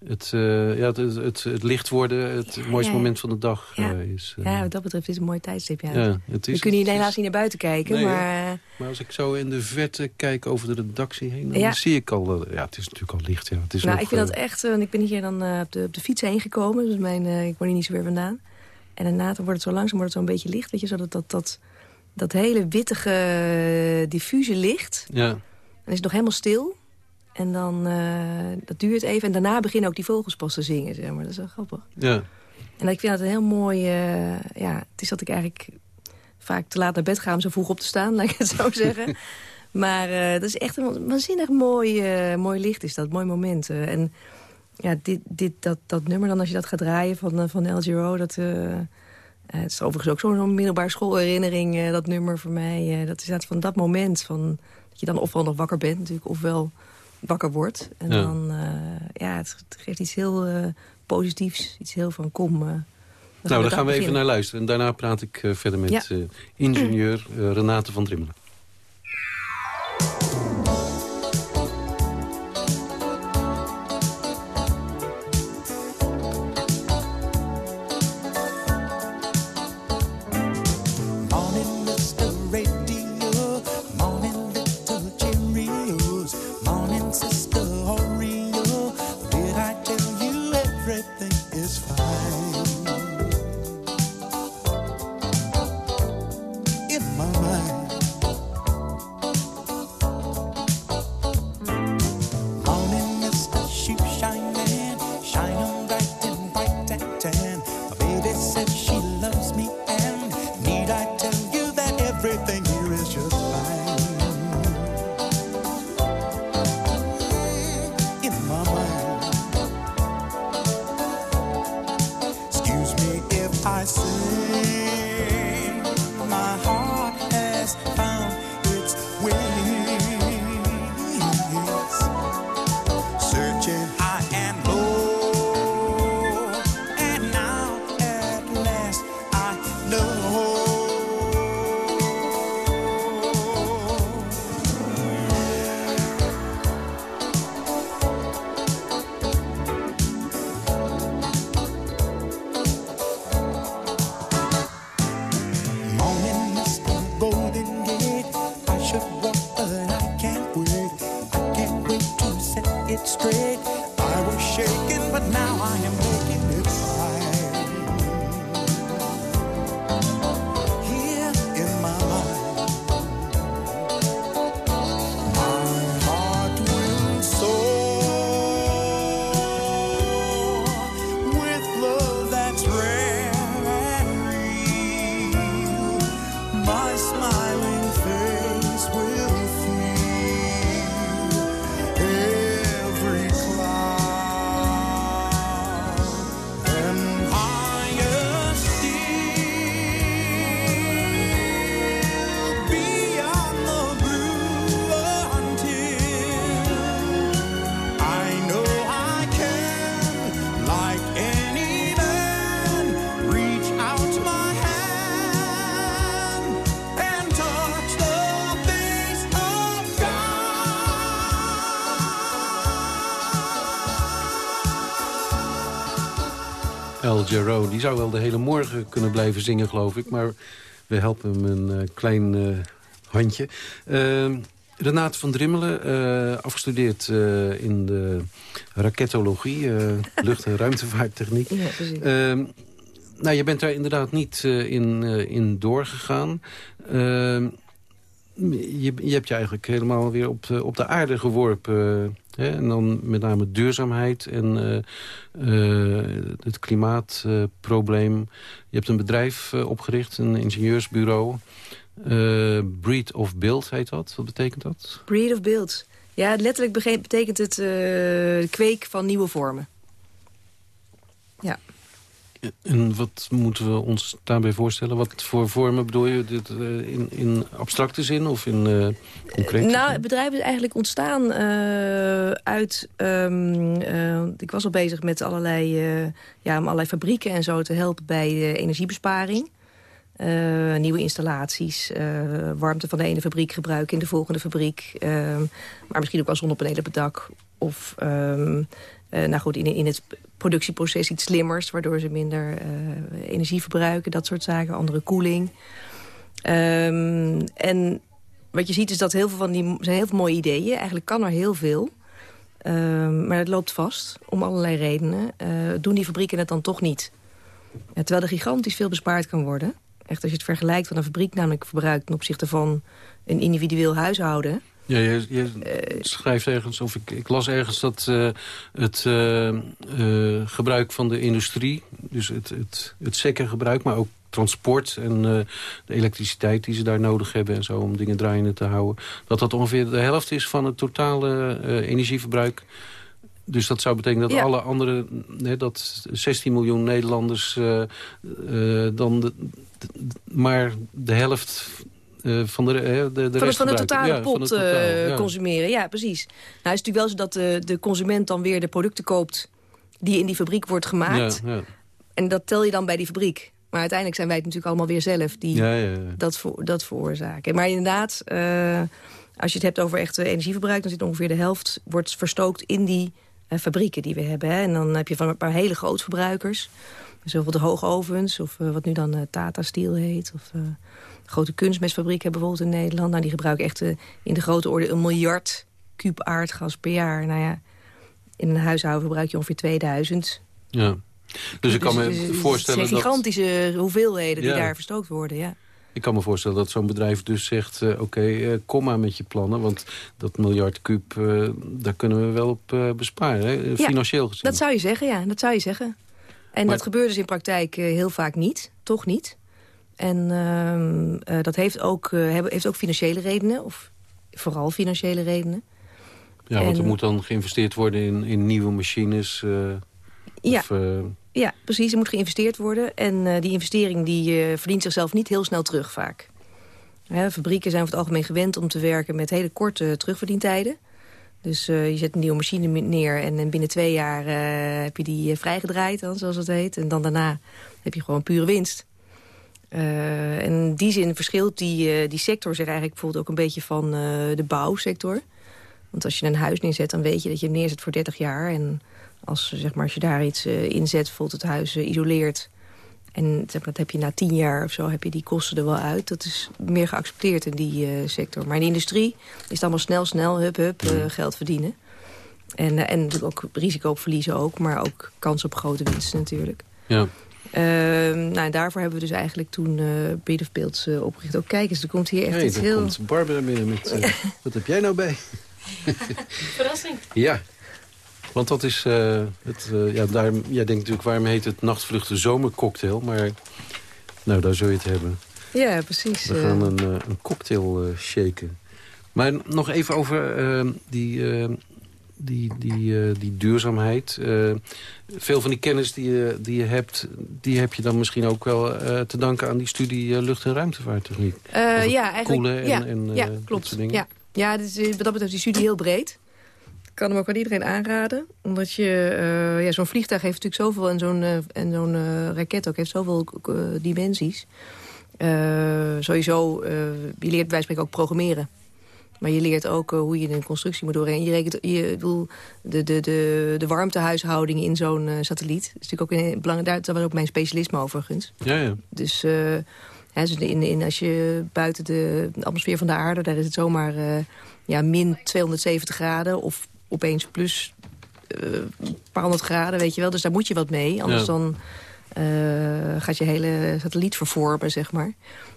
het, uh, ja, het, het, het, licht worden het mooiste moment van de dag ja. Uh, is. Uh, ja, wat dat betreft is het een mooi tijdstip. Ja. het is, We kunnen hier helaas niet naar buiten kijken. Nee, maar, maar als ik zo in de verte kijk over de redactie heen... dan zie ik al... ja, het is natuurlijk al licht. Ja. Het is nou, nog, ik vind dat echt... want ik ben hier dan op, de, op de fiets heen gekomen. Dus mijn, ik woon hier niet zo weer vandaan. En daarna dan wordt het zo langzaam wordt het zo een beetje licht. Weet je, zodat dat, dat, dat hele wittige, diffuse licht... Ja. Dan is het nog helemaal stil. En dan, uh, dat duurt even. En daarna beginnen ook die vogels pas te zingen, zeg maar. Dat is wel grappig. Ja. En ik vind dat een heel mooi... Uh, ja, het is dat ik eigenlijk vaak te laat naar bed ga om zo vroeg op te staan, laat ik het zo zeggen. maar uh, dat is echt een waanzinnig mooi, mooi licht, is dat. Mooi moment. en ja, dit, dit, dat, dat nummer dan, als je dat gaat draaien van, van El Giro, dat... het is overigens ook zo'n middelbare schoolherinnering, dat nummer voor mij. dat is dat van dat moment, van, dat je dan ofwel nog wakker bent natuurlijk, ofwel wakker wordt. En ja. dan, uh, ja, het, geeft iets heel uh, positiefs. Iets heel van kom... Uh, nou, daar gaan we even naar luisteren. En daarna praat ik verder met ja. ingenieur Renate van Drimmelen. when Jarreau. Die zou wel de hele morgen kunnen blijven zingen, geloof ik. Maar we helpen hem een uh, klein uh, handje. Uh, Renate van Drimmelen, afgestudeerd in de raketologie, lucht- en ruimtevaarttechniek. Ja, precies. Nou, je bent daar inderdaad niet in, in doorgegaan. Je, je hebt je eigenlijk helemaal weer op de, op de aarde geworpen. En dan met name duurzaamheid en uh, uh, het klimaatprobleem. je hebt een bedrijf uh, opgericht, een ingenieursbureau. Breed of Build heet dat. Wat betekent dat? Breed of Build. Ja, letterlijk betekent het kweek van nieuwe vormen. Ja. En wat moeten we ons daarbij voorstellen? Wat voor vormen bedoel je? Dit, uh, in, in abstracte zin of in uh, concrete Nou, het bedrijf is eigenlijk ontstaan uh, uit... Um, ik was al bezig met allerlei, ja, om allerlei fabrieken en zo te helpen bij energiebesparing. nieuwe installaties, warmte van de ene fabriek gebruiken in de volgende fabriek. Ehm, maar misschien ook wel zonnepanelen op het dak. Of um, nou goed, in, in het productieproces iets slimmers... waardoor ze minder uh, energie verbruiken, dat soort zaken. Andere koeling. Um, en wat je ziet is dat heel veel van die zijn heel veel mooie ideeën. Eigenlijk kan er heel veel. Um, maar het loopt vast, om allerlei redenen. Uh, doen die fabrieken het dan toch niet? Terwijl er gigantisch veel bespaard kan worden. Echt als je het vergelijkt wat een fabriek namelijk verbruikt... ten opzichte van een individueel huishouden... Ja, je, je uh, schrijft ergens, of ik, ik las ergens dat uh, het uh, gebruik van de industrie... dus het, het, het gebruik, maar ook transport en de elektriciteit die ze daar nodig hebben... en zo om dingen draaiende te houden... dat dat ongeveer de helft is van het totale energieverbruik... Dus dat zou betekenen dat alle andere, nee, dat 16 miljoen Nederlanders dan de, maar de helft uh, van de, de, de, van, rest van de totale ja, pot totaal, ja. consumeren. Ja, precies. Nou, het is natuurlijk wel zo dat de, de consument dan weer de producten koopt... die in die fabriek wordt gemaakt. Ja, en dat tel je dan bij die fabriek. Maar uiteindelijk zijn wij het natuurlijk allemaal weer zelf die Dat, voor, dat veroorzaken. Maar inderdaad, uh, als je het hebt over echt energieverbruik... dan zit ongeveer de helft wordt verstookt in die fabrieken die we hebben. Hè. En dan heb je van een paar hele grote verbruikers... Zoveel de hoogovens, of wat nu dan Tata Steel heet... of grote kunstmestfabriek hebben bijvoorbeeld in Nederland. Nou, die gebruiken echt in de grote orde een miljard kuub aardgas per jaar. Nou ja, in een huishouden verbruik je ongeveer 2000. Ja. Dus ik kan me dus, voorstellen dat... gigantische hoeveelheden die daar verstookt worden, ja. Ik kan me voorstellen dat zo'n bedrijf dus zegt... Uh, oké, okay, uh, kom maar met je plannen. Want dat miljard kuub, uh, daar kunnen we wel op besparen. Hè? Financieel gezien. dat zou je zeggen, ja. Dat zou je zeggen. En maar... dat gebeurt dus in praktijk heel vaak niet. Toch niet. En uh, dat heeft ook, uh, heeft ook financiële redenen, of vooral financiële redenen. Ja, want er moet dan geïnvesteerd worden in, in nieuwe machines. Ja. Of, ja, precies. Er moet geïnvesteerd worden. En die investering die, verdient zichzelf niet heel snel terug vaak. fabrieken zijn over het algemeen gewend om te werken met hele korte terugverdientijden. Dus je zet een nieuwe machine neer en binnen twee jaar heb je die vrijgedraaid, dan, zoals het heet. En dan daarna heb je gewoon pure winst. En in die zin verschilt die, die sector zich eigenlijk bijvoorbeeld ook een beetje van de bouwsector. Want als je een huis neerzet, dan weet je dat je hem neerzet voor 30 jaar. En als, zeg maar, als je daar iets inzet, bijvoorbeeld het huis isoleert... en zeg maar, dat heb je na 10 jaar of zo, heb je die kosten er wel uit. Dat is meer geaccepteerd in die sector. Maar in de industrie is het allemaal snel, snel, hup, hup, geld verdienen. En, en natuurlijk ook risico op verliezen ook, maar ook kans op grote winsten natuurlijk. Ja. Uh, nou, daarvoor hebben we dus eigenlijk toen uh, Breed of Beelds uh, opgericht. Ook kijk eens, er komt hier echt hey, iets heel... komt Barbara binnen met... Uh, wat heb jij nou bij? Verrassing. Ja, want dat is... het, ja, daar, jij denkt natuurlijk, waarom heet het nachtvluchten zomercocktail? Maar nou, daar zul je het hebben. Ja, precies. We gaan een, een cocktail shaken. Maar nog even over die die, die, uh, die duurzaamheid. Uh, veel van die kennis die je, die je hebt... die heb je dan misschien ook wel uh, te danken aan die studie lucht- en ruimtevaarttechniek. ja, eigenlijk. Koelen en, ja, en ja, klopt. Ja, ja dus, wat dat betreft die studie heel breed. Ik kan hem ook aan iedereen aanraden. Omdat je... ja, zo'n vliegtuig heeft natuurlijk zoveel... en zo'n en zo'n raket ook heeft zoveel dimensies. sowieso, je leert bij wijze van ook programmeren. Maar je leert ook eh, hoe je een constructie moet doorheen. Je rekent, je, bedoel, de, de, de, de warmtehuishouding in zo'n eh, satelliet. Dat is natuurlijk ook een belangrijk. Daar was ook mijn specialisme overigens. Ja, ja. Dus, eh, hè, dus in, in, als je buiten de atmosfeer van de aarde... daar is het zomaar eh, ja, min 270 graden of opeens plus eh, een paar honderd graden, weet je wel. Dus daar moet je wat mee, anders Ja. dan eh, gaat je hele satelliet vervormen, zeg maar.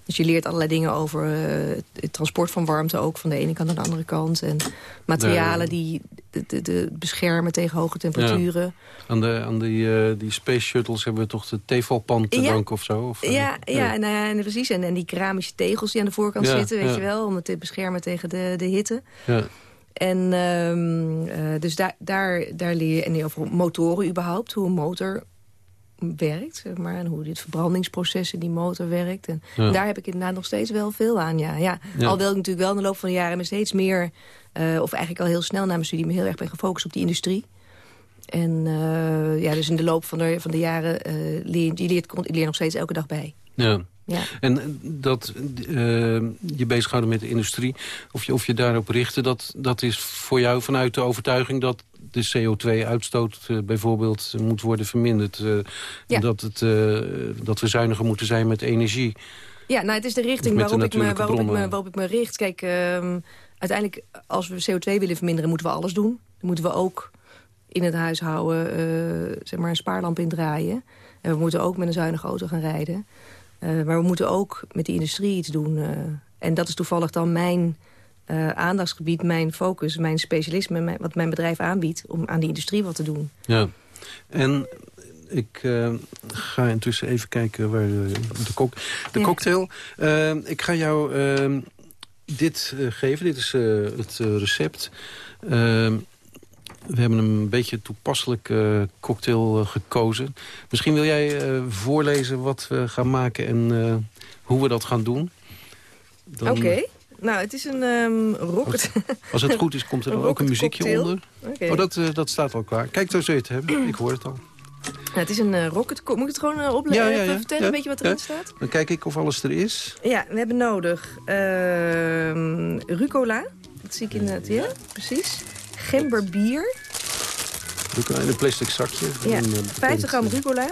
Dus je leert allerlei dingen over eh, het transport van warmte... ook van de ene kant naar de andere kant. En materialen Ja. die de, de, de beschermen tegen hoge temperaturen. Aan, de, aan die, die space shuttles hebben we toch de tevalpan te Ja. danken of zo? Of, Ja, ja, En, eh, en precies. En, en die keramische tegels die aan de voorkant Ja, zitten, weet ja. je wel. Om het te beschermen tegen de, de hitte. ja. En ehm, eh, dus daar, daar, daar leer je en over motoren überhaupt. Hoe een motor werkt, zeg maar. En hoe dit verbrandingsproces in die motor werkt. En Ja. daar heb ik inderdaad nog steeds wel veel aan, ja. ja. Ja. Alhoewel ik natuurlijk wel in de loop van de jaren me steeds meer... eh, of eigenlijk al heel snel na mijn studie me heel erg ben gefocust op die industrie. En eh, ja, dus in de loop van de, van de jaren leer je, je leert, ik leer nog steeds elke dag bij. Ja. Ja. En eh, dat eh, je bezighouden met de industrie, of je, of je daarop richten... Dat, dat is voor jou vanuit de overtuiging dat de CO2-uitstoot eh, bijvoorbeeld moet worden verminderd. Ja. dat, het, dat we zuiniger moeten zijn met energie. Ja, nou, het is de richting de waarop, ik me, waarop, ik me, waarop ik me richt. Kijk, ehm, uiteindelijk, als we CO2 willen verminderen, moeten we alles doen. Dan moeten we ook in het huishouden zeg maar een spaarlamp indraaien. En we moeten ook met een zuinige auto gaan rijden. Eh, maar we moeten ook met de industrie iets doen. eh. en dat is toevallig dan mijn eh, aandachtsgebied, mijn focus, mijn specialisme... mijn- wat mijn bedrijf aanbiedt om aan die industrie wat te doen. Ja. En ik eh, ga intussen even kijken waar de, de, kok, de Ja. cocktail... Eh, ik ga jou dit geven. Dit is eh, het eh, recept. We hebben een beetje toepasselijk eh, cocktail eh, gekozen. Misschien wil jij eh, voorlezen wat we gaan maken en hoe we dat gaan doen? Oké. Nou, het is een ehm rocket. Als het goed is, komt er dan ook een muziekje cocktail. onder. Oké. Oh, dat, dat staat al klaar. Kijk, daar zul je het hebben. Ik hoor het al. Nou, het is een rocket. Moet ik het gewoon uh, opleggen? Ja, ja, een beetje wat erin staat? Dan kijk ik of alles er is. Ja, we hebben nodig ehm, rucola. Dat zie ik in het, ja, precies. Gemberbier. In een plastic zakje. Ja, En, eh, 50 gram rucola.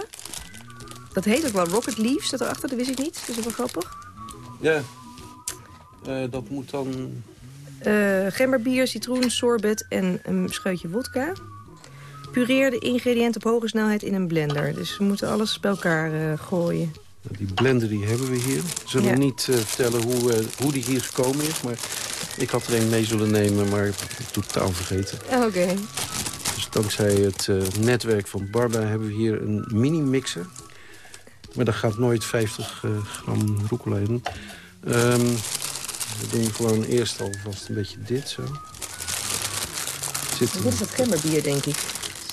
Dat heet ook wel Rocket Leaves, staat erachter, dat wist ik niet. Dat is ook wel grappig. Ja. Eh, dat moet dan... Eh, gemberbier, citroen, sorbet en een scheutje wodka. Pureer de ingrediënten op hoge snelheid in een blender. Dus we moeten alles bij elkaar gooien. Die blender die hebben we hier. We zullen Ja. niet vertellen hoe, hoe die hier gekomen is. Maar ik had er een mee zullen nemen, maar totaal vergeten. Oké. Dus dankzij het eh, netwerk van Barba hebben we hier een mini-mixer. Maar daar gaat nooit 50 eh, gram in. Ehm, we doen gewoon eerst alvast een beetje dit zo. Zit Dit is dat gemberbier, denk ik.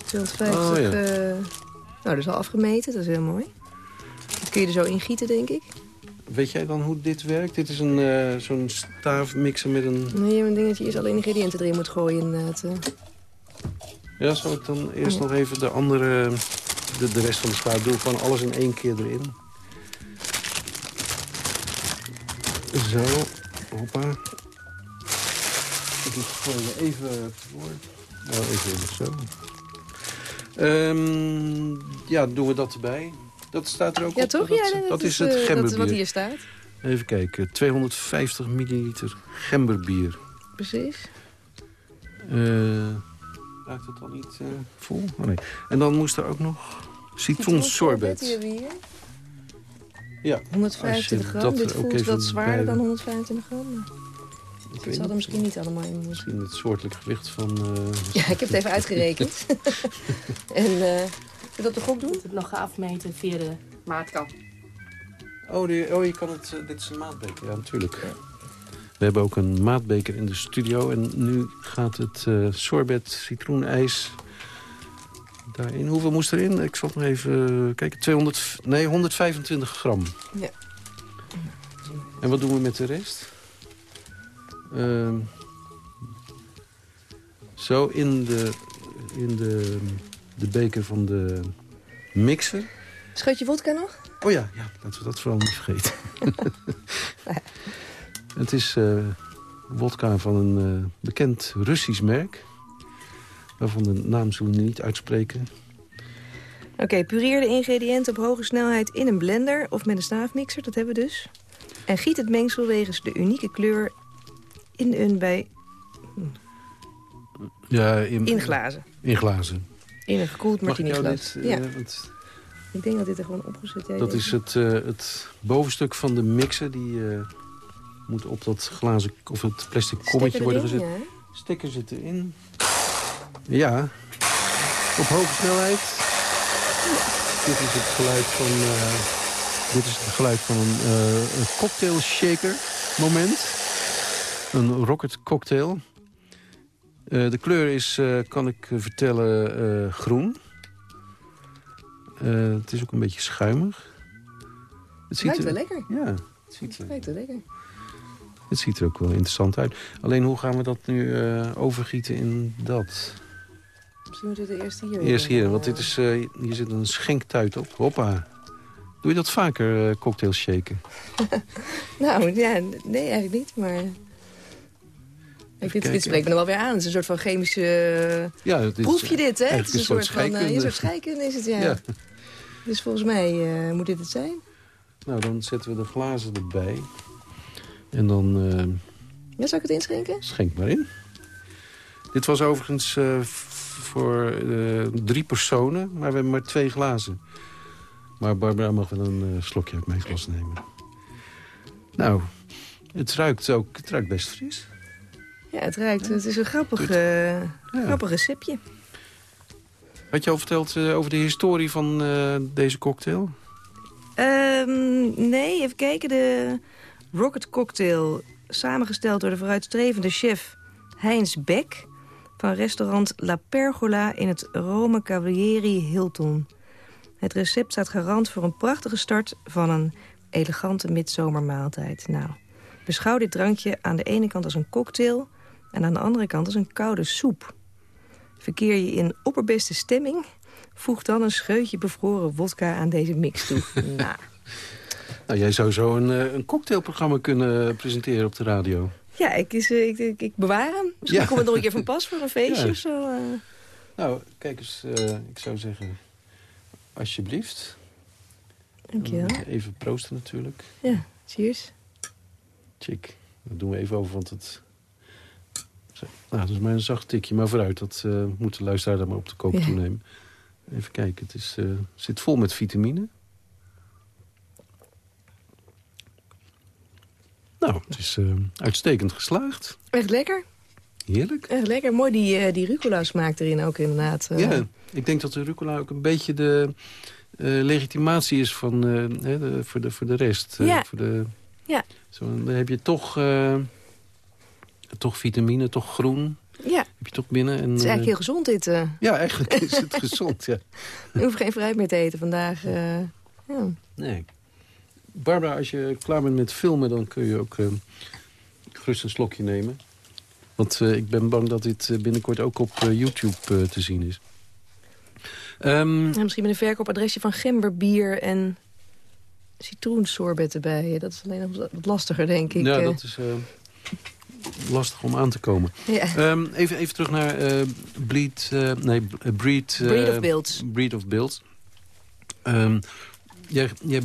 250. Oh, ja. eh, nou, dat is al afgemeten, dat is heel mooi. Dat kun je er zo in gieten, denk ik. Weet jij dan hoe dit werkt? Dit is een eh, zo'n staafmixer met een... Nee, een ding dat je eerst alle ingrediënten erin moet gooien. Inderdaad. eh. Ja, zal ik dan eerst Ja. nog even de andere... De, de rest van de sla doen. Gewoon alles in één keer erin. Zo. Hoppa. Ik gooi even het woord. Nou, even zo. Ehm, ja, doen we dat erbij. Dat staat er ook Ja, op. toch? Dat, ja, nee, dat is eh, het Dat is gemberbier. wat hier staat. Even kijken. 250 milliliter gemberbier. Precies. Eh raakt het dan niet eh, vol? Oh, nee. En dan moest er ook nog citroensorbet. Hier. Ja, 125 als je gram. dat Dit voelt wat zwaarder bij- dan 125 gram. Ik er niet, misschien niet allemaal in moeten. Misschien het soortelijk gewicht van... eh, Ja, ik heb het even uitgerekend. en eh zullen we dat toch ook doen? Het nog afmeten via de maatkan. Oh, die, oh, je kan het... eh, dit is een maatbeker, ja, natuurlijk. We hebben ook een maatbeker in de studio. En nu gaat het eh, sorbet citroenijs daarin. Hoeveel moest erin? Ik zal nog even eh, kijken. 200, nee, 125 gram. Ja. En wat doen we met de rest? Ehm, zo in de, in de, de beker van de mixer. Scheutje vodka nog? Oh ja, ja, laten we dat vooral niet vergeten. het is eh, wodka van een uh, bekend Russisch merk. Waarvan de naam zullen we niet uitspreken. Oké, okay, pureer de ingrediënten op hoge snelheid in een blender of met een staafmixer, dat hebben we dus. En giet het mengsel wegens de unieke kleur in een bij... Ja, in, in glazen. In glazen. In een gekoeld martini-glas. Uh, ja. Ik denk dat dit er gewoon opgezet is. Dat is het, uh, het bovenstuk van de mixer. Die uh, moet op dat glazen of het plastic kommetje worden gezet. Ja. Stekker zit erin. Ja. Op hoge snelheid. Dit is het geluid van, dit is het geluid van een, een cocktail shaker moment. Een rocket cocktail. De kleur is, kan ik vertellen, groen. Het is ook een beetje schuimig. Het ziet er wel lekker. Ja, het ziet er, wel lekker. Het ziet er ook wel interessant uit. Alleen hoe gaan we dat nu overgieten in dat? Misschien moeten we het eerst hier... Eerst hier, want dit is, hier zit een schenktuit op. Hoppa. Doe je dat vaker, cocktails shaken? nou, ja, nee, eigenlijk niet, maar... Ik, dit, dit spreekt me er wel weer aan. Het is een soort van chemische ja, dit proefje dit, hè? Het is een soort, van uh, een soort scheikunde is het, ja. ja. Dus volgens mij uh, moet dit het zijn. Nou, dan zetten we de glazen erbij. En dan... Uh, ja, zou ik het inschenken? Schenk maar in. Dit was overigens voor drie personen, maar we hebben maar twee glazen. Maar Barbara mag wel een slokje uit mijn glas nemen. Nou, het ruikt ook het ruikt best fris. Ja, het ruikt. Het is een grappig, uh, grappig receptje. Had je al verteld uh, over de historie van uh, deze cocktail? Um, nee, even kijken. De Rocket Cocktail, samengesteld door de vooruitstrevende chef Heinz Beck... van restaurant La Pergola in het Rome Cavalieri Hilton. Het recept staat garant voor een prachtige start van een elegante midzomermaaltijd. Nou, beschouw dit drankje aan de ene kant als een cocktail... En aan de andere kant is een koude soep. Verkeer je in opperbeste stemming... voeg dan een scheutje bevroren wodka aan deze mix toe. nou. nou, jij zou zo een, eh, een cocktailprogramma kunnen presenteren op de radio. Ja, ik, is, eh, ik, ik, ik bewaar hem. Misschien ja. komt het nog een keer van pas voor een feestje ja. of zo. Uh. Nou, kijk eens, uh, ik zou zeggen, alsjeblieft. Dank je wel. Even proosten natuurlijk. Ja, cheers. Chick. Dat doen we even over, want het nou, dat is maar een zacht tikje. Maar vooruit, dat uh, moet de luisteraar daar maar op de koop ja. toenemen. Even kijken, het is, uh, zit vol met vitamine. Nou, het is uh, uitstekend geslaagd. Echt lekker. Heerlijk. Echt lekker. Mooi die, die rucola smaakt erin ook inderdaad. Ja, ik denk dat de rucola ook een beetje de legitimatie is van, de, voor, de, voor de rest. Ja. voor de, ja. Zo, dan heb je toch toch vitamine, toch groen. Ja. Heb je toch binnen. En, het is eigenlijk heel gezond dit. Uh. Ja, eigenlijk is het gezond, ja. Je hoeft geen fruit meer te eten vandaag. Uh, ja. Nee. Barbara, als je klaar bent met filmen, dan kun je ook uh, gerust een slokje nemen. Want ik ben bang dat dit binnenkort ook op YouTube te zien is. Um, ja, misschien met een verkoopadresje van gemberbier en citroensorbet erbij. Dat is alleen nog wat lastiger, denk ik. Ja, dat is lastig om aan te komen. Ja. Um, even, even terug naar uh, Bleed, uh, nee, Breed... Uh, Breed of Build. Breed of Build. Um, je,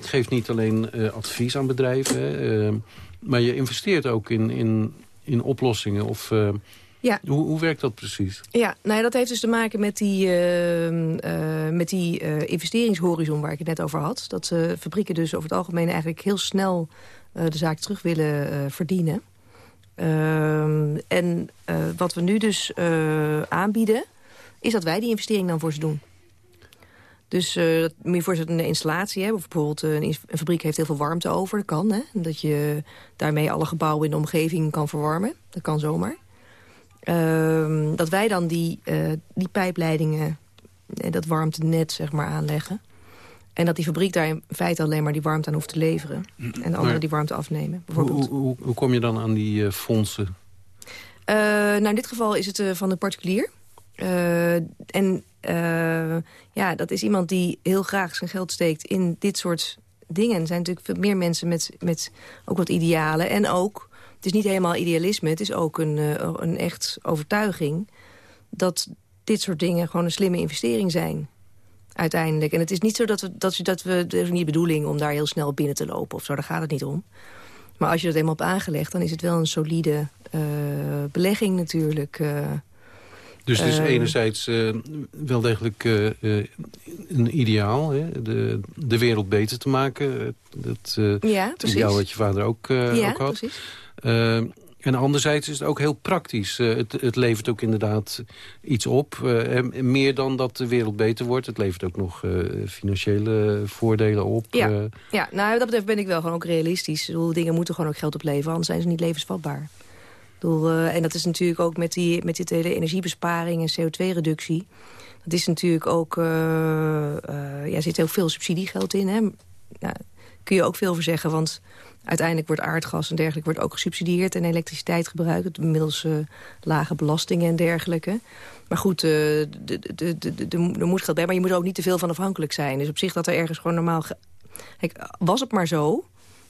geeft niet alleen advies aan bedrijven, hè, ehm, maar je investeert ook in, in, in oplossingen. Of, ja. hoe, hoe werkt dat precies? Ja, nou ja, dat heeft dus te maken met die, met die investeringshorizon waar ik het net over had. Dat fabrieken dus over het algemeen eigenlijk heel snel de zaak terug willen verdienen. Uh, en uh, wat we nu dus uh, aanbieden, is dat wij die investering dan voor ze doen. Dus uh, je voorstellen een installatie hebben. Of bijvoorbeeld een, een, fabriek heeft heel veel warmte over. Dat kan, hè. Dat je daarmee alle gebouwen in de omgeving kan verwarmen. Dat kan zomaar. Uh, dat wij dan die, die pijpleidingen, dat warmtenet zeg maar, aanleggen. En dat die fabriek daar in feite alleen maar die warmte aan hoeft te leveren. En de anderen die warmte afnemen, bijvoorbeeld. Hoe, hoe, hoe kom je dan aan die uh, fondsen? Uh, nou, in dit geval is het uh, van de particulier. en ja, dat is iemand die heel graag zijn geld steekt in dit soort dingen. Er zijn natuurlijk veel meer mensen met, met ook wat idealen. En ook het is niet helemaal idealisme. Het is ook een, een echt overtuiging dat dit soort dingen gewoon een slimme investering zijn. Uiteindelijk. En het is niet zo dat we, dat, dat we, er is niet de bedoeling om daar heel snel binnen te lopen of zo. Daar gaat het niet om. Maar als je dat eenmaal hebt aangelegd, dan is het wel een solide uh, belegging natuurlijk. Uh, dus het is uh, enerzijds wel degelijk een ideaal, hè? De, de wereld beter te maken. Dat ja, ideaal wat je vader ook, ja, ook had. Precies. En anderzijds is het ook heel praktisch. Uh, het, het, levert ook inderdaad iets op. Uh, meer dan dat de wereld beter wordt. Het levert ook nog uh, financiële voordelen op. Ja, ja nou, dat betreft ben ik wel gewoon ook realistisch. Ik bedoel, dingen moeten gewoon ook geld opleveren, anders zijn ze niet levensvatbaar. Bedoel, en dat is natuurlijk ook met die, met die hele energiebesparing en CO2-reductie. Dat is natuurlijk ook... ja, er zit heel veel subsidiegeld in. Hè? Nou, kun je ook veel voor zeggen, want Uiteindelijk wordt aardgas en dergelijke wordt ook gesubsidieerd... en elektriciteit gebruikt, middels uh, lage belastingen en dergelijke. Maar goed, uh, de, de, de, er moet geld bij, maar je moet er ook niet te veel van afhankelijk zijn. Dus op zich dat er ergens gewoon normaal... Kijk, was het maar zo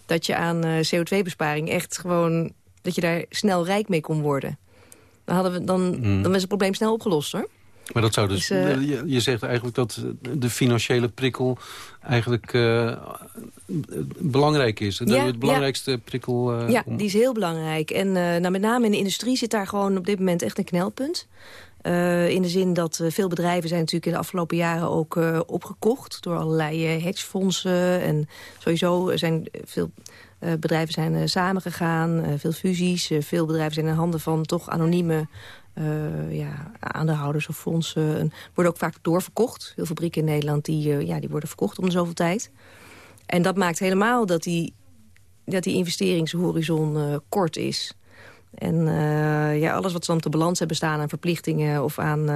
dat je aan uh, CO2-besparing echt gewoon... dat je daar snel rijk mee kon worden. Dan, hadden we, dan, mm. dan was het probleem snel opgelost, hoor. Maar dat zou dus, dus uh, je, je, zegt eigenlijk dat de financiële prikkel eigenlijk uh, belangrijk is. Ja, het belangrijkste ja. prikkel... Uh, ja, die is heel belangrijk. En nou, met name in de industrie zit daar gewoon op dit moment echt een knelpunt. in de zin dat veel bedrijven zijn natuurlijk in de afgelopen jaren ook opgekocht... door allerlei hedgefondsen. En sowieso zijn veel bedrijven zijn samengegaan, veel fusies. veel bedrijven zijn in handen van toch anonieme uh, ja, aandeelhouders of fondsen worden ook vaak doorverkocht. Veel fabrieken in Nederland die, uh, ja, die worden verkocht om de zoveel tijd. En dat maakt helemaal dat die, dat die investeringshorizon uh, kort is. En ja, alles wat ze dan te balans hebben staan aan verplichtingen... of aan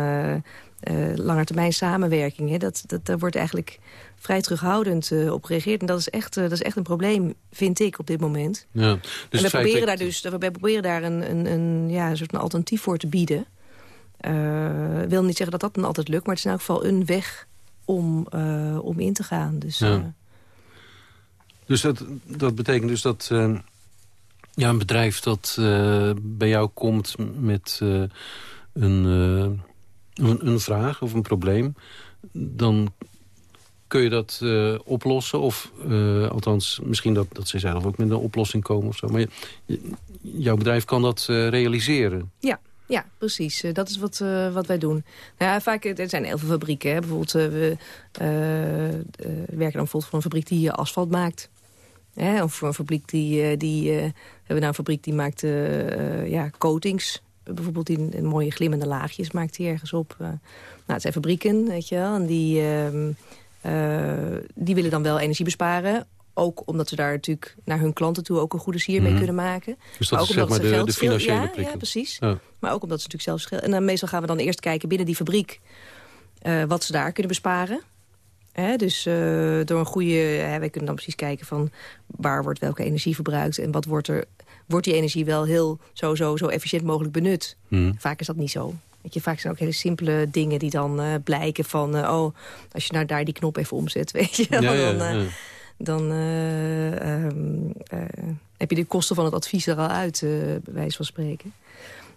langetermijn samenwerking... Hè, dat, dat, daar wordt eigenlijk vrij terughoudend uh, op gereageerd. En dat is, echt, uh, dat is echt een probleem, vind ik, op dit moment. Ja, dus en we proberen daar dus we proberen daar een, een, een, ja, een soort een alternatief voor te bieden. Uh, wil niet zeggen dat dat dan altijd lukt, maar het is in elk geval een weg om, om in te gaan. Dus, ja. dus dat, dat betekent dus dat ja, een bedrijf dat bij jou komt met een, een, vraag of een probleem... dan kun je dat uh, oplossen? Of uh, althans, misschien dat, dat ze zelf ook met een oplossing komen of zo. Maar jouw bedrijf kan dat uh, realiseren. Ja, ja, precies. dat is wat, wat wij doen. Nou ja, vaak, er zijn heel veel fabrieken. Hè. Bijvoorbeeld, we werken dan bijvoorbeeld voor een fabriek die asfalt maakt. Hè? Of voor een fabriek die... die we hebben nou een fabriek die maakt ja, coatings. Bijvoorbeeld in, in mooie glimmende laagjes maakt hij ergens op. nou, het zijn fabrieken, weet je wel. En die... Ehm, uh, die willen dan wel energie besparen. Ook omdat ze daar natuurlijk naar hun klanten toe ook een goede sier mee mm. kunnen maken. Dus dat maar ook is zeg maar de, de, financiële ja, ja, precies. Ja. Maar ook omdat ze natuurlijk zelf schil. En dan meestal gaan we dan eerst kijken binnen die fabriek... Uh, wat ze daar kunnen besparen. Hè, dus uh, door een goede... Hè, wij kunnen dan precies kijken van waar wordt welke energie verbruikt... en wat wordt er... Wordt die energie wel heel zo, zo, zo efficiënt mogelijk benut? Mm. Vaak is dat niet zo. Weet je, vaak zijn ook hele simpele dingen die dan uh, blijken van... Uh, oh, als je nou daar die knop even omzet, weet je... Ja, dan, ja, ja. dan um, heb je de kosten van het advies er al uit, bij wijze van spreken.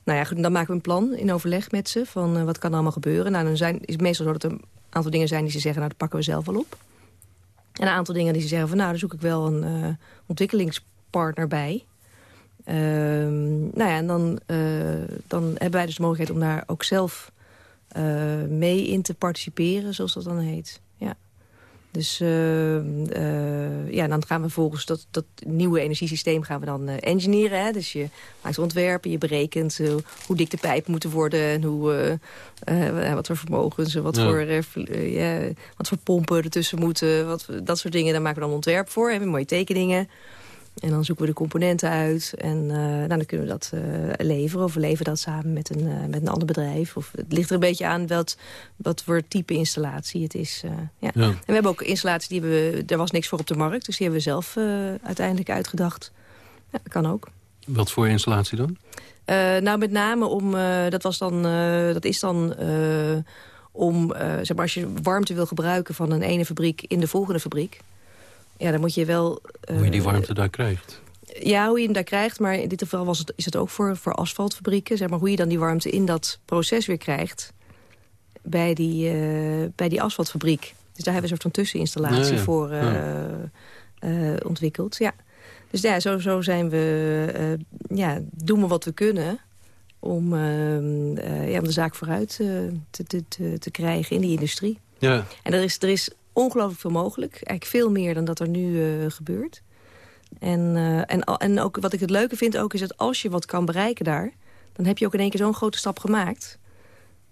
Nou ja, goed, dan maken we een plan in overleg met ze... van wat kan er allemaal gebeuren. Nou, dan zijn, is het meestal zo dat er een aantal dingen zijn die ze zeggen... nou, dat pakken we zelf wel op. En een aantal dingen die ze zeggen van... nou, daar zoek ik wel een ontwikkelingspartner bij... Ehm, nou ja, en dan, uh, dan hebben wij dus de mogelijkheid om daar ook zelf uh, mee in te participeren, zoals dat dan heet. Ja. Dus uh, ja, dan gaan we volgens dat, dat nieuwe energiesysteem gaan we dan engineeren. Hè? Dus je maakt ontwerpen, je berekent hoe dik de pijpen moeten worden... en hoe, wat voor vermogens, wat, ja. voor, wat voor pompen ertussen moeten. Wat, dat soort dingen, daar maken we dan ontwerp voor. Hebben mooie tekeningen. En dan zoeken we de componenten uit en uh, nou, dan kunnen we dat uh, leveren. Of we leveren dat samen met een, uh, met een ander bedrijf. Of, het ligt er een beetje aan wat, wat voor type installatie het is. Ja. ja. En we hebben ook installaties, die we, er was niks voor op de markt. Dus die hebben we zelf uiteindelijk uitgedacht. Ja, dat kan ook. Wat voor installatie dan? nou, met name om, dat, was dan, dat is dan om, zeg maar, als je warmte wil gebruiken van een ene fabriek in de volgende fabriek ja, dan moet je wel... Hoe je die eh, warmte daar krijgt. Ja, hoe je hem daar krijgt. Maar in dit geval was het, is het ook voor, voor asfaltfabrieken. Zeg maar, hoe je dan die warmte in dat proces weer krijgt... bij die, uh, bij die asfaltfabriek. Dus daar hebben we een soort van tusseninstallatie ja, ja. voor uh, ja. uh, ontwikkeld. Ja. Dus ja, zo, zo zijn we, ja, doen we wat we kunnen om, ja, om de zaak vooruit te, te, te, te krijgen in die industrie. Ja. En er is, er is ongelooflijk veel mogelijk. Eigenlijk veel meer dan dat er nu gebeurt. En, uh, en, en ook wat ik het leuke vind ook is dat als je wat kan bereiken daar... dan heb je ook in één keer zo'n grote stap gemaakt.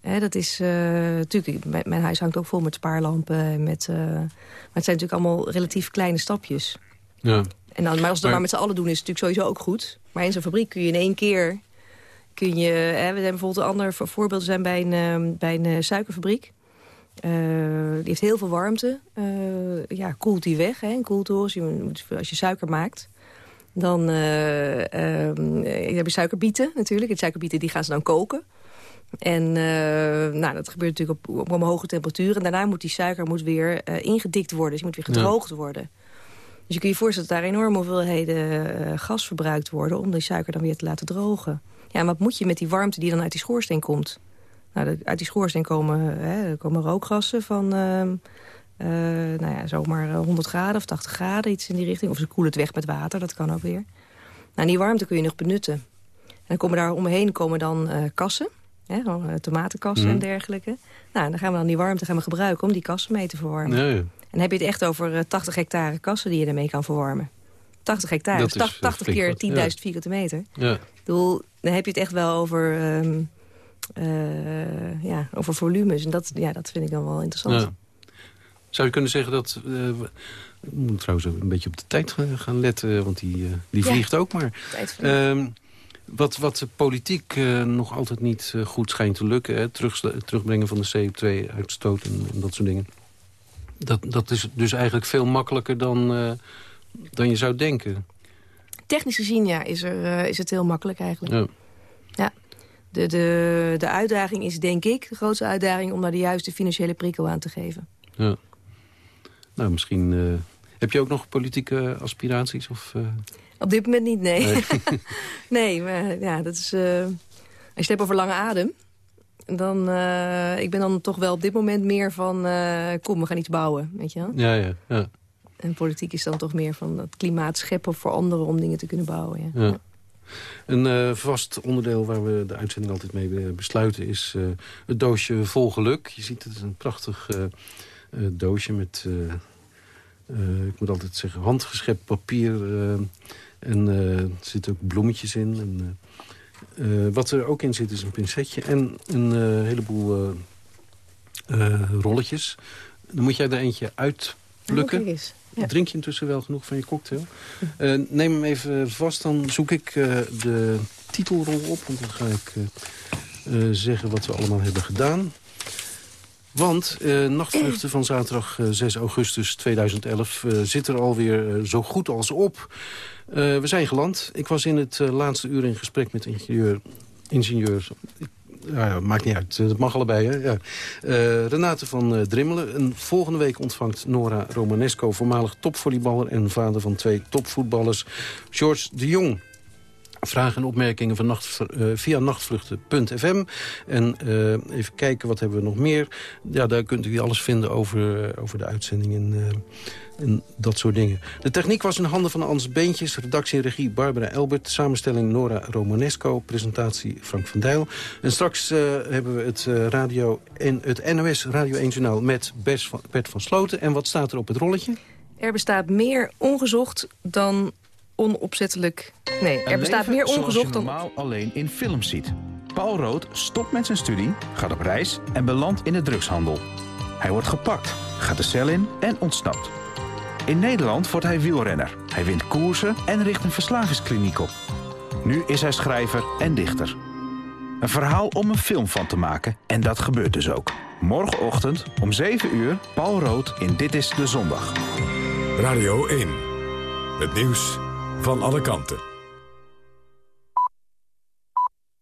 Hè, dat is uh, natuurlijk... Mijn, mijn, huis hangt ook vol met spaarlampen. En met, uh, maar het zijn natuurlijk allemaal relatief kleine stapjes. Ja. En dan, maar als we dat maar met z'n allen doen is het natuurlijk sowieso ook goed. Maar in zo'n fabriek kun je in één keer... Kun je, hè, we hebben bijvoorbeeld een ander voorbeeld zijn bij een, bij een suikerfabriek. Uh, die heeft heel veel warmte. Uh, ja, koelt die weg, hè, als je suiker maakt, dan uh, heb je suikerbieten natuurlijk. De suikerbieten die gaan ze dan koken. En nou, dat gebeurt natuurlijk op, op, een hoge temperatuur. En daarna moet die suiker moet weer ingedikt worden. Dus je moet weer gedroogd ja. worden. Dus je kunt je voorstellen dat daar enorme hoeveelheden gas verbruikt worden... om die suiker dan weer te laten drogen. Ja, en wat moet je met die warmte die dan uit die schoorsteen komt... Nou, uit die schoorsteen komen, hè, komen rookgassen van uh, uh, nou ja, zomaar 100 graden of 80 graden, iets in die richting. Of ze koelen het weg met water, dat kan ook weer. Nou, die warmte kun je nog benutten. En dan komen daar omheen komen dan uh, kassen, hè, tomatenkassen mm. en dergelijke. Nou, dan gaan we dan die warmte gaan we gebruiken om die kassen mee te verwarmen. Ja, ja. En dan heb je het echt over 80 hectare kassen die je ermee kan verwarmen. 80 hectare, dat dus 80 keer 10.000 ja. vierkante meter. Ja. Ik bedoel, dan heb je het echt wel over... Um, uh, ja, over volumes. En dat, ja, dat vind ik dan wel interessant. Ja. Zou je kunnen zeggen dat... Uh, we moeten trouwens een beetje op de tijd gaan letten, want die, uh, die vliegt ja, ook maar. Um, wat, wat de politiek nog altijd niet goed schijnt te lukken... Hè, terug, terugbrengen van de CO2-uitstoot en, en, dat soort dingen... Dat, dat is dus eigenlijk veel makkelijker dan, dan je zou denken. Technisch gezien ja, is, er, is het heel makkelijk eigenlijk. Ja. De, de, de uitdaging is, denk ik, de grootste uitdaging... om daar de juiste financiële prikkel aan te geven. Ja. Nou, misschien... Uh, heb je ook nog politieke aspiraties? Of, uh... Op dit moment niet, nee. Nee, nee maar ja, dat is... Uh, als je het hebt over lange adem... dan... ik ben dan toch wel op dit moment meer van... kom, we gaan iets bouwen, weet je wel? Ja, ja, ja. En politiek is dan toch meer van het klimaat scheppen voor anderen... om dingen te kunnen bouwen, ja. ja. Een uh, vast onderdeel waar we de uitzending altijd mee besluiten... is uh, het doosje vol geluk. Je ziet het is een prachtig uh, doosje met... ik moet altijd zeggen, handgeschept papier. en er zitten ook bloemetjes in. En, wat er ook in zit is een pincetje en een heleboel rolletjes. Dan moet jij er eentje uitplukken. Oh, Drink je intussen wel genoeg van je cocktail? Uh, neem hem even vast, dan zoek ik uh, de titelrol op. Want dan ga ik uh, zeggen wat we allemaal hebben gedaan. Want Nachtvluchten van zaterdag 6 augustus 2011 zit er alweer zo goed als op. we zijn geland. Ik was in het laatste uur in gesprek met ingenieur ja, maakt niet uit. Dat mag allebei, hè? Uh, Renate van uh, Drimmelen. En volgende week ontvangt Nora Romanesco... voormalig topvolleyballer en vader van twee topvoetballers... George de Jong. Vragen en opmerkingen uh, via nachtvluchten.fm. En uh, even kijken, wat hebben we nog meer? Ja, daar kunt u alles vinden over, over de uitzending en, en dat soort dingen. De techniek was in handen van Ans Beentjes. Redactie en regie Barbara Elbert. Samenstelling Nora Romanesco. Presentatie Frank van Dijl. En straks hebben we het, radio en het NOS Radio 1 Journaal met Bert van, Bert van Sloten. En wat staat er op het rolletje? Er bestaat meer ongezocht dan onopzettelijk... Nee, er bestaat meer ongezocht dan... normaal alleen in films ziet. Paul Rood stopt met zijn studie, gaat op reis en belandt in de drugshandel. Hij wordt gepakt, gaat de cel in en ontsnapt. In Nederland wordt hij wielrenner. Hij wint koersen en richt een verslavingskliniek op. Nu is hij schrijver en dichter. Een verhaal om een film van te maken en dat gebeurt dus ook. Morgenochtend om 7 uur, Paul Rood in Dit is de Zondag. Radio 1. Het nieuws van alle kanten.